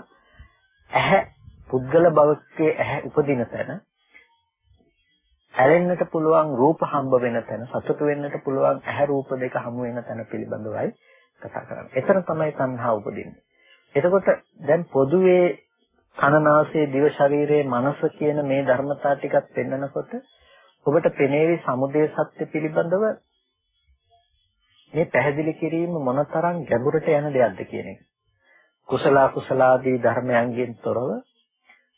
ඇහැ පුද්ගල භවකයේ ඇහැ උපදින තැන ඇලෙන්නට පුළුවන් රූප හම්බ වෙන තැන සතුට වෙන්නට පුළුවන් ඇහැ රූප දෙක හමු වෙන තැන පිළිබඳවයි කතා කරන්නේ. එතන තමයි තණ්හා උපදින්නේ. එතකොට දැන් පොදුවේ කනනාසයේ දිව ශරීරයේ මනස කියන මේ ධර්මතා ටිකත් පෙන්නකොට ඔබට පෙනේවි සමුදය සත්‍ය පිළිබඳව මේ පැහැදිලි කිරීම මොනතරම් ගැඹුරට යන දෙයක්ද කියන එක. කුසල කුසලාදී ධර්මයන්ගෙන් තොරව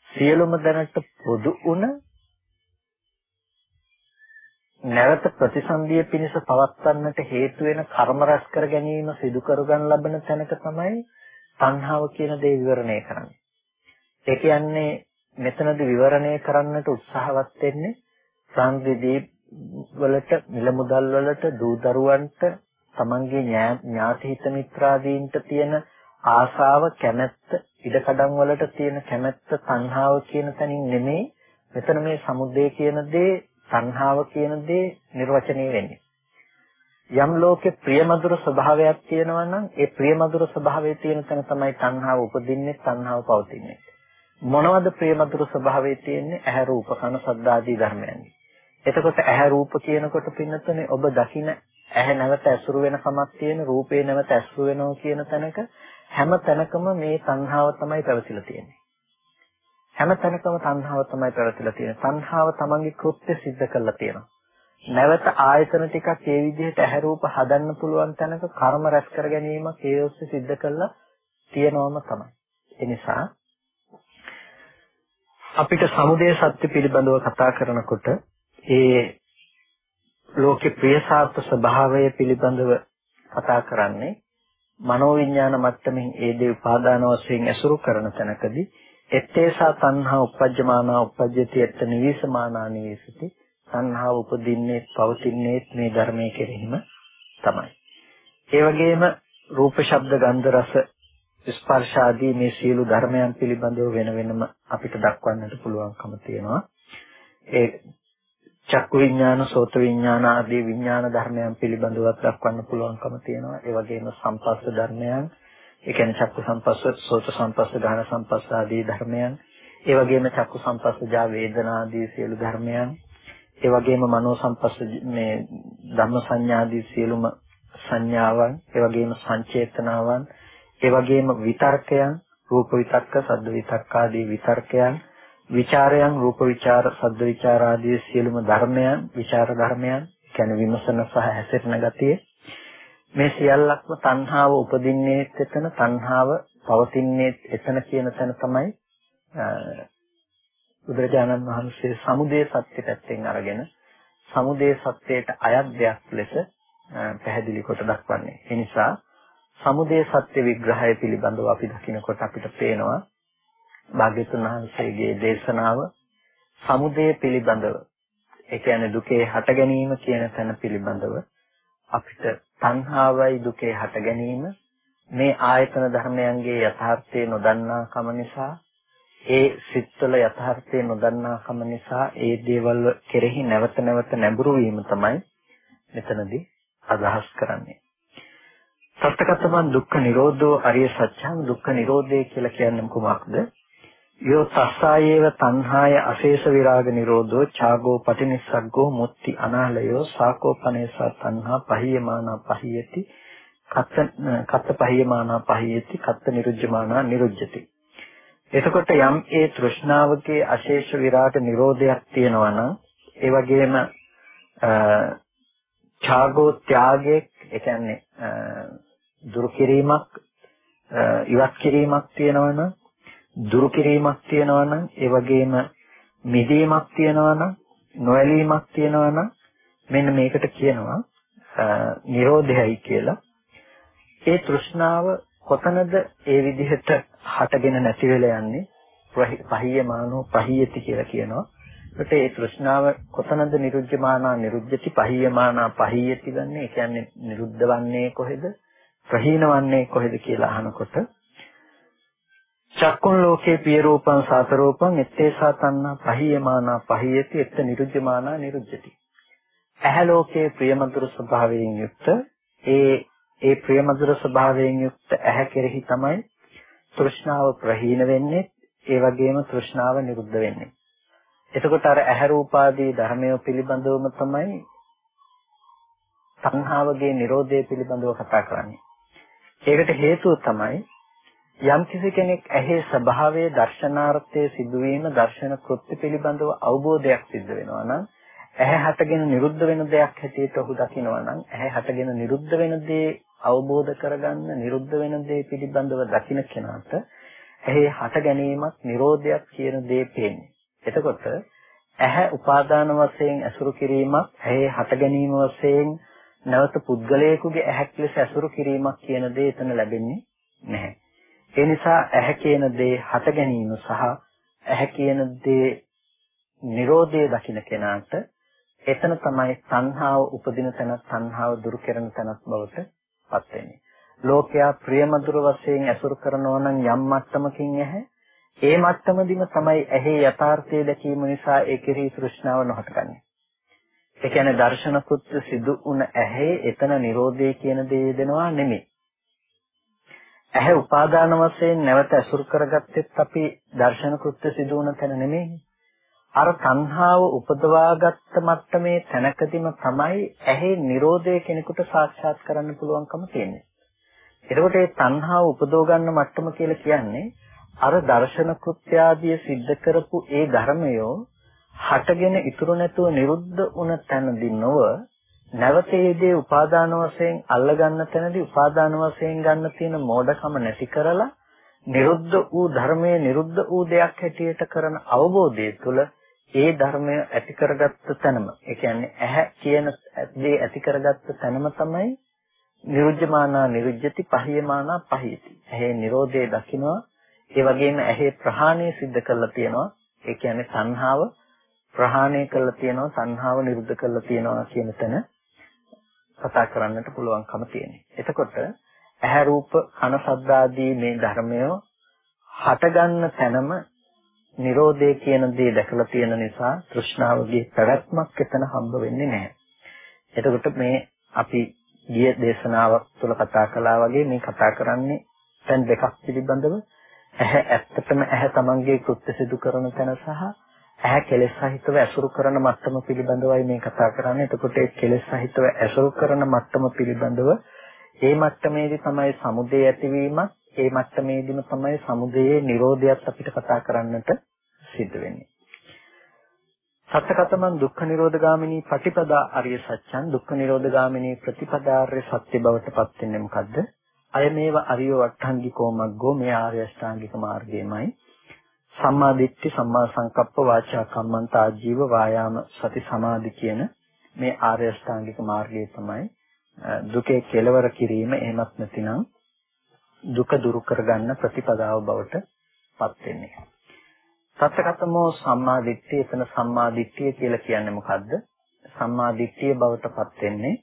සියලුම දැනට පොදු වුණ නැවත ප්‍රතිසන්දිය පිණිස පවත්වන්නට හේතු වෙන කර්ම රැස් කර ගැනීම සිදු කරගන්න ලබන තැනක තමයි තණ්හාව කියන දේ විවරණය කරන්නේ. ඒ කියන්නේ මෙතනදී විවරණය කරන්නට උත්සාහවත් වෙන්නේ සංවිදී වලට මිල මුදල් වලට දූ දරුවන්ට තමන්ගේ ඥාති හිත මිත්‍රාදීන්ට තියෙන ආශාව කැමැත්ත ඉඩකඩම් වලට තියෙන කැමැත්ත තණ්හාව කියන තැනින් නෙමෙයි මෙතන මේ සමුදේ කියන දේ සංහාව කියන දේ නිර්වචනය වෙන්නේ. යම් ලෝකේ ප්‍රියමధుර ස්වභාවයක් තියෙනවා නම් ඒ ප්‍රියමధుර ස්වභාවයේ තියෙන තැන තමයි තණ්හාව උපදින්නේ තණ්හාව පවතින්නේ. මොනවද ප්‍රේමදුර ස්වභාවයේ තියෙන්නේ ඇහැ රූප කන සද්දාදී ධර්මයන්ගේ. එතකොට ඇහැ රූප කියනකොට පින්නතනේ ඔබ දකින ඇහැ නැවත ඇසුරු වෙන කමක් තියෙන රූපේ නැවත ඇසුරු වෙනවා කියන තැනක හැම තැනකම මේ සංහාව තමයි පැවතිලා තියෙන්නේ. හැම තැනකම තණ්හාව තමයි පැවතිලා තියෙන්නේ. තණ්හාව තමන්ගේ කෘත්‍ය સિદ્ધ කරලා තියෙනවා. නැවත ආයතන ටිකක් ඒ විදිහට ඇහැ රූප හදන්න පුළුවන් තැනක කර්ම රැස් කර ගැනීමක් ඒ ඔස්සේ સિદ્ધ කරලා තියෙනවම තමයි. ඒ නිසා අපිට සමුදය සත්‍ය පිළිබඳව කතා කරනකොට ඒ ලෝකේ ප්‍රියසාර්ථ ස්වභාවය පිළිබඳව කතා කරන්නේ මනෝවිඤ්ඤාණ මට්ටමින් ඒ දේ උපාදාන වශයෙන් ඇසුරු කරන තැනකදී එත්තේසා තණ්හා උපජ්ජමානා උපජ්ජති එත්ත නිවිසමානා නිවිසති තණ්හාව උපදින්නේ පවතින්නේ මේ ධර්මයේ කෙරෙහිම තමයි. ඒ වගේම රූප ශබ්ද ගන්ධ රස ස්පර්ශ ආදී මේ සියලු ධර්මයන් පිළිබඳව වෙන වෙනම අපිට දක්වන්නට පුළුවන්කම තියෙනවා. ඒ චක්කු විඥාන, සෝත විඥාන ආදී විඥාන ධර්මයන් පිළිබඳව දක්වන්න පුළුවන්කම තියෙනවා. ඒ වගේම සම්පස්ස ධර්මයන් ඒ කියන්නේ චක්කු සම්පස්ස, සෝත සම්පස්ස, ගාන සම්පස්ස ආදී ධර්මයන්, ඒ වගේම චක්කු සම්පස්සජා වේදනා ආදී සියලු ධර්මයන්, ඒ වගේම මනෝ සම්පස්ස මේ ධම්ම සංඥා ආදී සියලුම සංඥාවන්, ඒ වගේම සංචේතනාවන්, ඒ වගේම විතර්කයන්, රූප විතක්ක, සද්ද විතක්ක ආදී විතර්කයන්, විචාරයන්, රූප විචාර, සද්ද විචාර ආදී සියලුම ධර්මයන්, විචාර ධර්මයන්, කියන්නේ විමසන සහ හැසිරෙන ගතිය මේ සියල්ලක්ම තණ්හාව උපදින්නේ එතන තණ්හාව පවතින්නේ එතන කියන තැන තමයි බුදුරජාණන් වහන්සේ සමුදය සත්‍ය පැත්තෙන් අරගෙන සමුදය සත්‍යයට අයත් දෙයක් ලෙස පැහැදිලි කොට දක්වන්නේ. ඒ නිසා සමුදය සත්‍ය විග්‍රහය පිළිබඳව අපි දකිනකොට අපිට පේනවා භාග්‍යතුන් වහන්සේගේ දේශනාව සමුදය පිළිබඳව ඒ කියන්නේ දුකේ හට ගැනීම කියන තැන පිළිබඳව අපිට තණ්හාවයි දුකේ හට ගැනීම මේ ආයතන ධර්මයන්ගේ යථාර්ථය නොදන්නා කම නිසා ඒ සිත්වල යථාර්ථය නොදන්නාකම නිසා ඒ දේවල් කෙරෙහි නැවත නැවත නැඹුරු වීම තමයි මෙතනදී අදහස් කරන්නේ. සත්‍යකතමන් දුක්ඛ නිරෝධෝ අරිය සත්‍යං දුක්ඛ නිරෝධය කියලා කියන්නේ කුමක්ද? යෝ තස්සායේව තණ්හාය අශේෂ විරාග නිරෝධෝ ඡාගෝ පටිනිස්සග්ගෝ මුත්‍ති අනාලයෝ සාකෝපනේසා තණ්හා පහියමානා පහියති කත්ත කත්ත පහියමානා පහියති කත්ත නිරුජ්ජමානා නිරුජ්ජති එතකොට යම් ඒ තෘෂ්ණාවකේ අශේෂ විරාග නිරෝධයක් තියෙනවා නම් ඒ වගේම ඡාගෝ ත්‍යාගයේ ඒ කියන්නේ දුරු කිරීමක් ඉවත් කිරීමක් තියෙනවා නම් දුරු කිරීමක් තියෙනවා නම් ඒ වගේම මිදීමක් තියෙනවා නම් නොඇලීමක් තියෙනවා නම් මෙන්න මේකට කියනවා නිරෝධයයි කියලා. ඒ තෘෂ්ණාව කොතනද ඒ විදිහට හටගෙන නැති වෙලා යන්නේ? පහියමානෝ පහියති කියලා කියනවා. ඒකට ඒ තෘෂ්ණාව කොතනද නිරුද්ධමානා නිරුද්ධති පහියමානා පහියති ගන්නේ? ඒ කියන්නේ නිරුද්ධ වන්නේ කොහෙද? ප්‍රහීන වන්නේ කොහෙද කියලා අහනකොට චක්කුන් ලෝකේ පිය රූපං සාත රූපං එත්තේසා තණ්හා පහියමානා පහියති එත්ත නිරුද්ධමානා නිරුද්ධති. ඇහැ ලෝකේ ප්‍රියමధుර ස්වභාවයෙන් යුක්ත ඒ ඒ ප්‍රියමధుර ස්වභාවයෙන් යුක්ත ඇහැ කෙරෙහි තමයි තෘෂ්ණාව ප්‍රහීන වෙන්නේ ඒ වගේම තෘෂ්ණාව නිරුද්ධ වෙන්නේ. එතකොට අර ඇහැ රූපාදී ධර්මය පිළිබඳවම තමයි සංහාවගේ Nirodhe පිළිබඳව කතා කරන්නේ. ඒකට හේතුව තමයි යම් කිසි කෙනෙක් ඇහි ස්වභාවයේ දර්ශනාර්ථයේ සිදුවීම දර්ශන කෘත්‍ය පිළිබඳව අවබෝධයක් සිද්ධ වෙනවා නම් ඇහැ හටගෙන නිරුද්ධ වෙන දෙයක් හැටියට ඔහු දකිනවා නම් ඇහැ හටගෙන නිරුද්ධ වෙන දේ අවබෝධ කරගන්න නිරුද්ධ වෙන දේ පිළිබඳව දකින කෙනාට ඇහි හට ගැනීමක් නිරෝධයක් කියන දේ පේන්නේ. එතකොට ඇහැ උපාදාන වශයෙන් ඇසුරු කිරීමක් ඇහි හට ගැනීම වශයෙන් නැවත පුද්ගලයෙකුගේ ඇහැක් ලෙස ඇසුරු කිරීමක් කියන දේ එතන ලැබෙන්නේ නැහැ. ඒ නිසා ඇහැ කියන දේ හට ගැනීම සහ ඇහැ කියන දේ Nirodhe දකින්න කෙනාට එතන තමයි සංහාව උපදින තැන සංහාව දුරු කරන තැනක් බවට පත් වෙන්නේ. ලෝකයා ප්‍රියමధుර වශයෙන් ඇසුරු කරනවා නම් යම් මට්ටමකින් ඇහැ ඒ මට්ටමදීම තමයි ඇහි යථාර්ථය දැකීම නිසා ඒ කෙරෙහි තෘෂ්ණාව නොහටගන්නේ. ඒ කියන්නේ දර්ශන කෘත්‍ය සිදු වුණ ඇහි එතන Nirodhe කියන දේ දෙනවා නෙමෙයි. ඇහැ උපාදාන වශයෙන් නැවත අසුරු කරගත්තෙත් අපි දර්ශන කෘත්‍ය සිදු වුණ තැන නෙමෙයි. අර තණ්හාව උපදවාගත්ත මට්ටමේ තැනකදීම තමයි ඇහි Nirodhe කෙනෙකුට සාක්ෂාත් කරන්න පුළුවන්කම තියෙන්නේ. එතකොට මේ තණ්හාව උපදව ගන්න මට්ටම කියලා කියන්නේ අර දර්ශන කෘත්‍ය ආදිය සිද්ධ කරපු ඒ ධර්මයෝ හටගෙන ඉතුරු නැතුව නිරුද්ධ වුණ තැනදී නොව නැවතේදී උපාදාන වශයෙන් අල්ල ගන්න තැනදී උපාදාන වශයෙන් ගන්න තියෙන මෝඩකම නැති කරලා නිරුද්ධ වූ ධර්මයේ නිරුද්ධ වූ දෙයක් හැටියට කරන අවබෝධය තුළ ඒ ධර්මය ඇති කරගත්ත තැනම ඒ කියන්නේ ඇහැ කියන දේ ඇති කරගත්ත තැනම තමයි නිරුද්ධමානා නිරුද්ධති පහියමානා පහියති. ඇහි Nirodhe දකින්නවා ඒ වගේම ඇහි ප්‍රහාණය සිද්ධ කරලා තියෙනවා. ඒ කියන්නේ සංහාව ප්‍රහාණය කරලා තියෙනවා සංහාව නිරුද්ධ කරලා තියෙනවා කියන තැන කතා කරන්නට පුළුවන්කම තියෙනවා. එතකොට ඇහැ රූප කන ශබ්ද ආදී මේ ධර්මය හටගන්න තැනම Nirodhe කියන දේ දැකලා තියෙන නිසා තෘෂ්ණාවගේ පැවැත්මක් එතන හම්බ වෙන්නේ නැහැ. එතකොට මේ අපි ගිය දේශනාවක් තුළ කතා කළා වගේ මේ කතා කරන්නේ දැන් දෙකක් පිළිබඳව ඇහැ ඇත්තටම ඇහැ තමන්ගේ කෘත්‍ය සිදු කරන තැන සහ ඇහැ කෙලෙස් සහිතව ඇසුරු කරන මට්ටම පිළිබඳවයි මේ කතා කරන්නේ. එතකොට ඒ කෙලෙස් සහිතව ඇසුරු කරන මට්ටම පිළිබඳව ඒ මට්ටමේදී තමයි සමුදේ ඇතිවීමත් ඒ මට්ටමේදීම තමයි සමුදයේ Nirodhayat අපිට කතා කරන්නට සිද්ධ වෙන්නේ. සත්‍යකතමන් දුක්ඛ නිරෝධගාමිනී ප්‍රතිපදා අරිය සත්‍යං දුක්ඛ නිරෝධගාමිනී ප්‍රතිපදාර්ය සත්‍ය බවට පත් වෙන්නේ මොකද්ද? අය මේව අරිය වට්ටංගිකෝ මග්ගෝ මේ ආර්ය අෂ්ටාංගික මාර්ගයමයි. සම්මා දිට්ඨි සම්මා සංකප්ප වාචා කම්මන්ත ආජීව වායාම සති සමාධි කියන මේ ආර්ය අෂ්ටාංගික මාර්ගය තමයි දුකේ කෙලවර කිරීම එහෙමත් නැතිනම් දුක දුරු කරගන්න ප්‍රතිපදාව බවට පත් වෙන්නේ. සත්‍යකතමෝ සම්මා දිට්ඨිය එතන සම්මා දිට්ඨිය කියලා කියන්නේ මොකද්ද? සම්මා දිට්ඨිය බවට පත් වෙන්නේ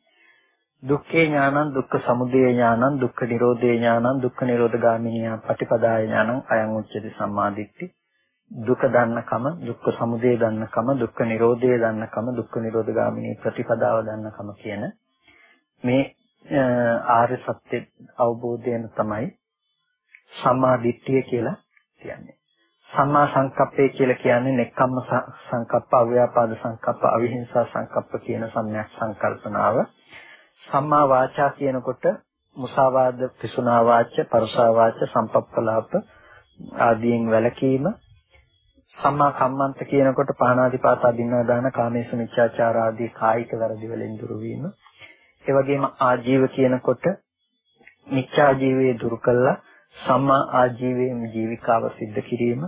දුක්ඛේ ඥානං දුක්ඛ සමුදය ඥානං දුක්ඛ නිරෝධේ ඥානං දුක්ඛ නිරෝධ ගාමිනිය පටිපදාය ඥානං අයං උච්චති සම්මා දිට්ඨි දුක දන්නකම, දුක්ඛ සමුදය දන්නකම, දුක්ඛ නිරෝධය දන්නකම, දුක්ඛ නිරෝධගාමිනී ප්‍රතිපදාව දන්නකම කියන මේ ආර්ය සත්‍ය අවබෝධයෙන් තමයි සම්මා දිට්ඨිය කියලා කියන්නේ. සම්මා සංකප්පය කියලා කියන්නේ නෙක්ඛම්ම සංකප්ප, අව්‍යාපාද සංකප්ප, අවිහිංසා සංකප්ප කියන සම්‍යක් සංකල්පනාව. සම්මා වාචා කියනකොට මුසාවාද, පිසුනා වාච, පරුසා වාච, සම්පප්පලාප ආදීන් වැළකීම සම්මා කම්මන්ත කියනකොට පාණාතිපාතා දින්නා දාන කාමේශ මිච්ඡාචාර ආදී කායික වැරදි වලින් දුරු වීම. ඒ වගේම ආජීව කියනකොට මිච්ඡා ජීවයේ දුරු කළා සම්මා ආජීවයේ ජීවිකාව સિદ્ધ කිරීම.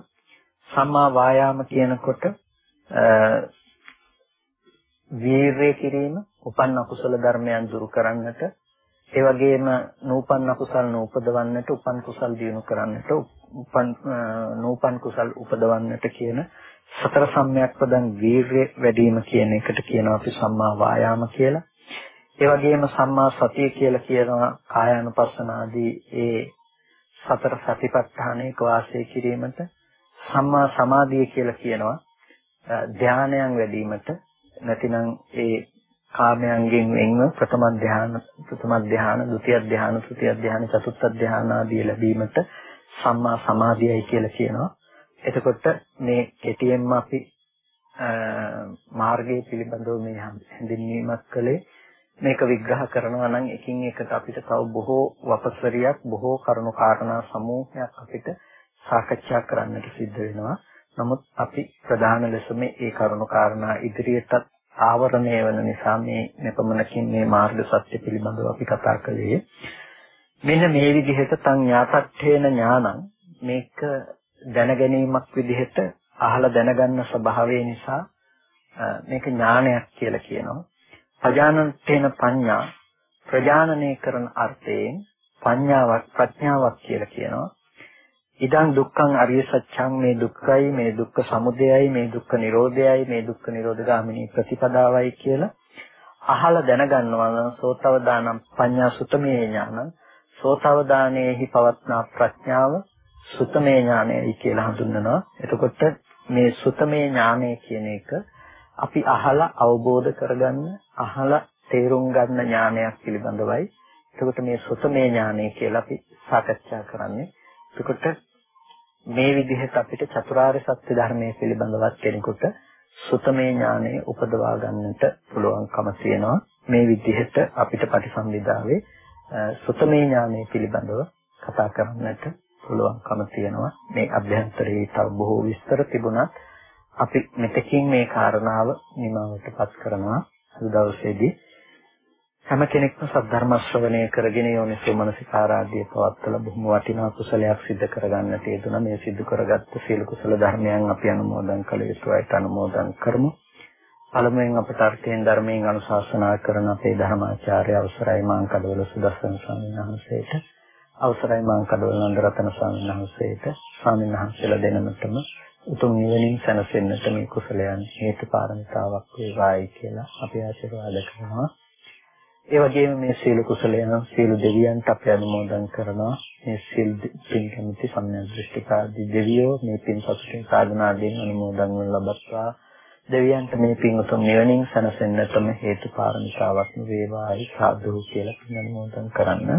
සම්මා වායාම කියනකොට වීරය කිරීම, උපන් අකුසල ධර්මයන් දුරු කරන්නට ඒ වගේම නූපන් අකුසල් නූපදවන්නට උපන් කුසල් දිනු කරන්නට උපන් නූපන් කුසල් උපදවන්නට කියන සතර සම්‍යක් ප්‍රදන් වීර්ය වැඩිම කියන එකට කියනවා අපි සම්මා වායාම කියලා. ඒ වගේම සම්මා සතිය කියලා කියනවා කායානුපස්සනාදී ඒ සතර සතිපට්ඨානයක වාසය කිරීමට සම්මා සමාධිය කියලා කියනවා ධානයන් වැඩිවීමට නැතිනම් ඒ කාමයන්ගෙන් වෙන්ව ප්‍රථම ධ්‍යාන ප්‍රථම ධ්‍යාන ဒုတိ ය ධ්‍යාන තෘතිය ධ්‍යාන චතුර්ථ ධ්‍යාන ආදී ලැබීමට සම්මා සමාධියයි කියලා කියනවා. එතකොට මේ කෙටියෙන්ම අපි මාර්ගය පිළිබඳව මේ හැඳින්වීමක් කළේ මේක විග්‍රහ කරනවා නම් එකින් එකට අපිට තව බොහෝ වපසරියක් බොහෝ කරුණු කාරණා සමූහයක් අපිට සාකච්ඡා කරන්නට සිද්ධ වෙනවා. නමුත් අපි ප්‍රධාන ලෙස මේ ඒ කරුණු කාරණා ඉදිරියටත් ආවරණය වෙන නිසා මේ මෙපමණකින් මේ මාර්ග සත්‍ය පිළිබඳව අපි කතා කළේ. මෙන්න මේ විදිහට තං ඥාතට්ඨේන ඥානං මේක දැනගැනීමක් විදිහට අහලා දැනගන්න ස්වභාවය නිසා මේක ඥානයක් කියලා කියනවා. පජානන්තේන පඤ්ඤා ප්‍රජානනය කරන අර්ථයෙන් පඤ්ඤාවක් ප්‍රඥාවක් කියලා කියනවා. ඉදං දුක්ඛං අරිය සත්‍යං මේ දුක්ඛයි මේ දුක්ඛ සමුදයයි මේ දුක්ඛ නිරෝධයයි මේ දුක්ඛ නිරෝධගාමිනී ප්‍රතිපදාවයි කියලා අහලා දැනගන්නවා නම් සෝතවදානම් පඤ්ඤා සුතමේ ඥානං සෝතවදානයේහි පවත්නා ප්‍රඥාව සුතමේ ඥානයයි කියලා හඳුන්වනවා. එතකොට මේ සුතමේ ඥානය කියන එක අපි අහලා අවබෝධ කරගන්න අහලා තේරුම් ගන්න ඥානයක් පිළිබඳවයි. එතකොට මේ සුතමේ ඥානය කියලා අපි සාකච්ඡා කරන්නේ. එතකොට මේ විදිහට අපිට චතුරාර්ය සත්‍ය ධර්මයේ පිළිබඳවත් කෙනෙකුට සුතමේ ඥානය උපදවා ගන්නට පුළුවන්කම තියෙනවා. මේ විදිහට අපිට පටිසම්භිදාවේ සුතමේ ඥානය පිළිබඳව කතා කරන්නට පුළුවන්කම තියෙනවා. මේ අභ්‍යන්තරයේ තව බොහෝ විස්තර තිබුණත් අපි මෙතකින් මේ කාරණාව නිමවටපත් කරනවා. අද දවසේදී හැම කෙනෙක්ම සද්ධර්ම ශ්‍රවණය කරගෙන යෝනිසෝ මනසිකාරාදී පවත්තලා බොහොම වටිනා කුසලයක් සිදු කරගන්නට යෙදුණා. මේ සිදු කරගත්ත සියලු කුසල ධර්මයන් අපි අනුමෝදන් කළ යුතුයි අනුමෝදන් කරමු. පළමුවෙන් අපට අර්ථයෙන් ධර්මයෙන් අනුශාසනා කරන අපේ ධර්මාචාර්ය අවසරයි මාං කඩවල සුදස්සන ස්වාමීන් වහන්සේට අවසරයි මාං කඩවල නන්දරතන ස්වාමීන් වහන්සේට ස්වාමීන් වහන්සේලා දෙනමතම උතුම් නිවනින් සැනසෙන්නට මේ කුසලයන් හේතු පාරමිතාවක් වේවායි කියලා අපි ආශිර්වාද කරනවා. ඒ වගේම මේ සීල කුසලයන් සීල දෙවියන්ට අපි අනුමෝදන් කරනවා. මේ සීල් පින් කැමති සම්‍යක් දෘෂ්ටිකාදී දෙවියෝ මේ පින් සතුටින් සාධනාදීන් අනුමෝදන් වන ලබත්වා. දෙවියන්ට මේ පින් උතුම් නිවනින් සැනසෙන්නටම හේතු පාරමිතාවක් වේවායි සාදු කියලා පින් අනුමෝදන් කරන්න.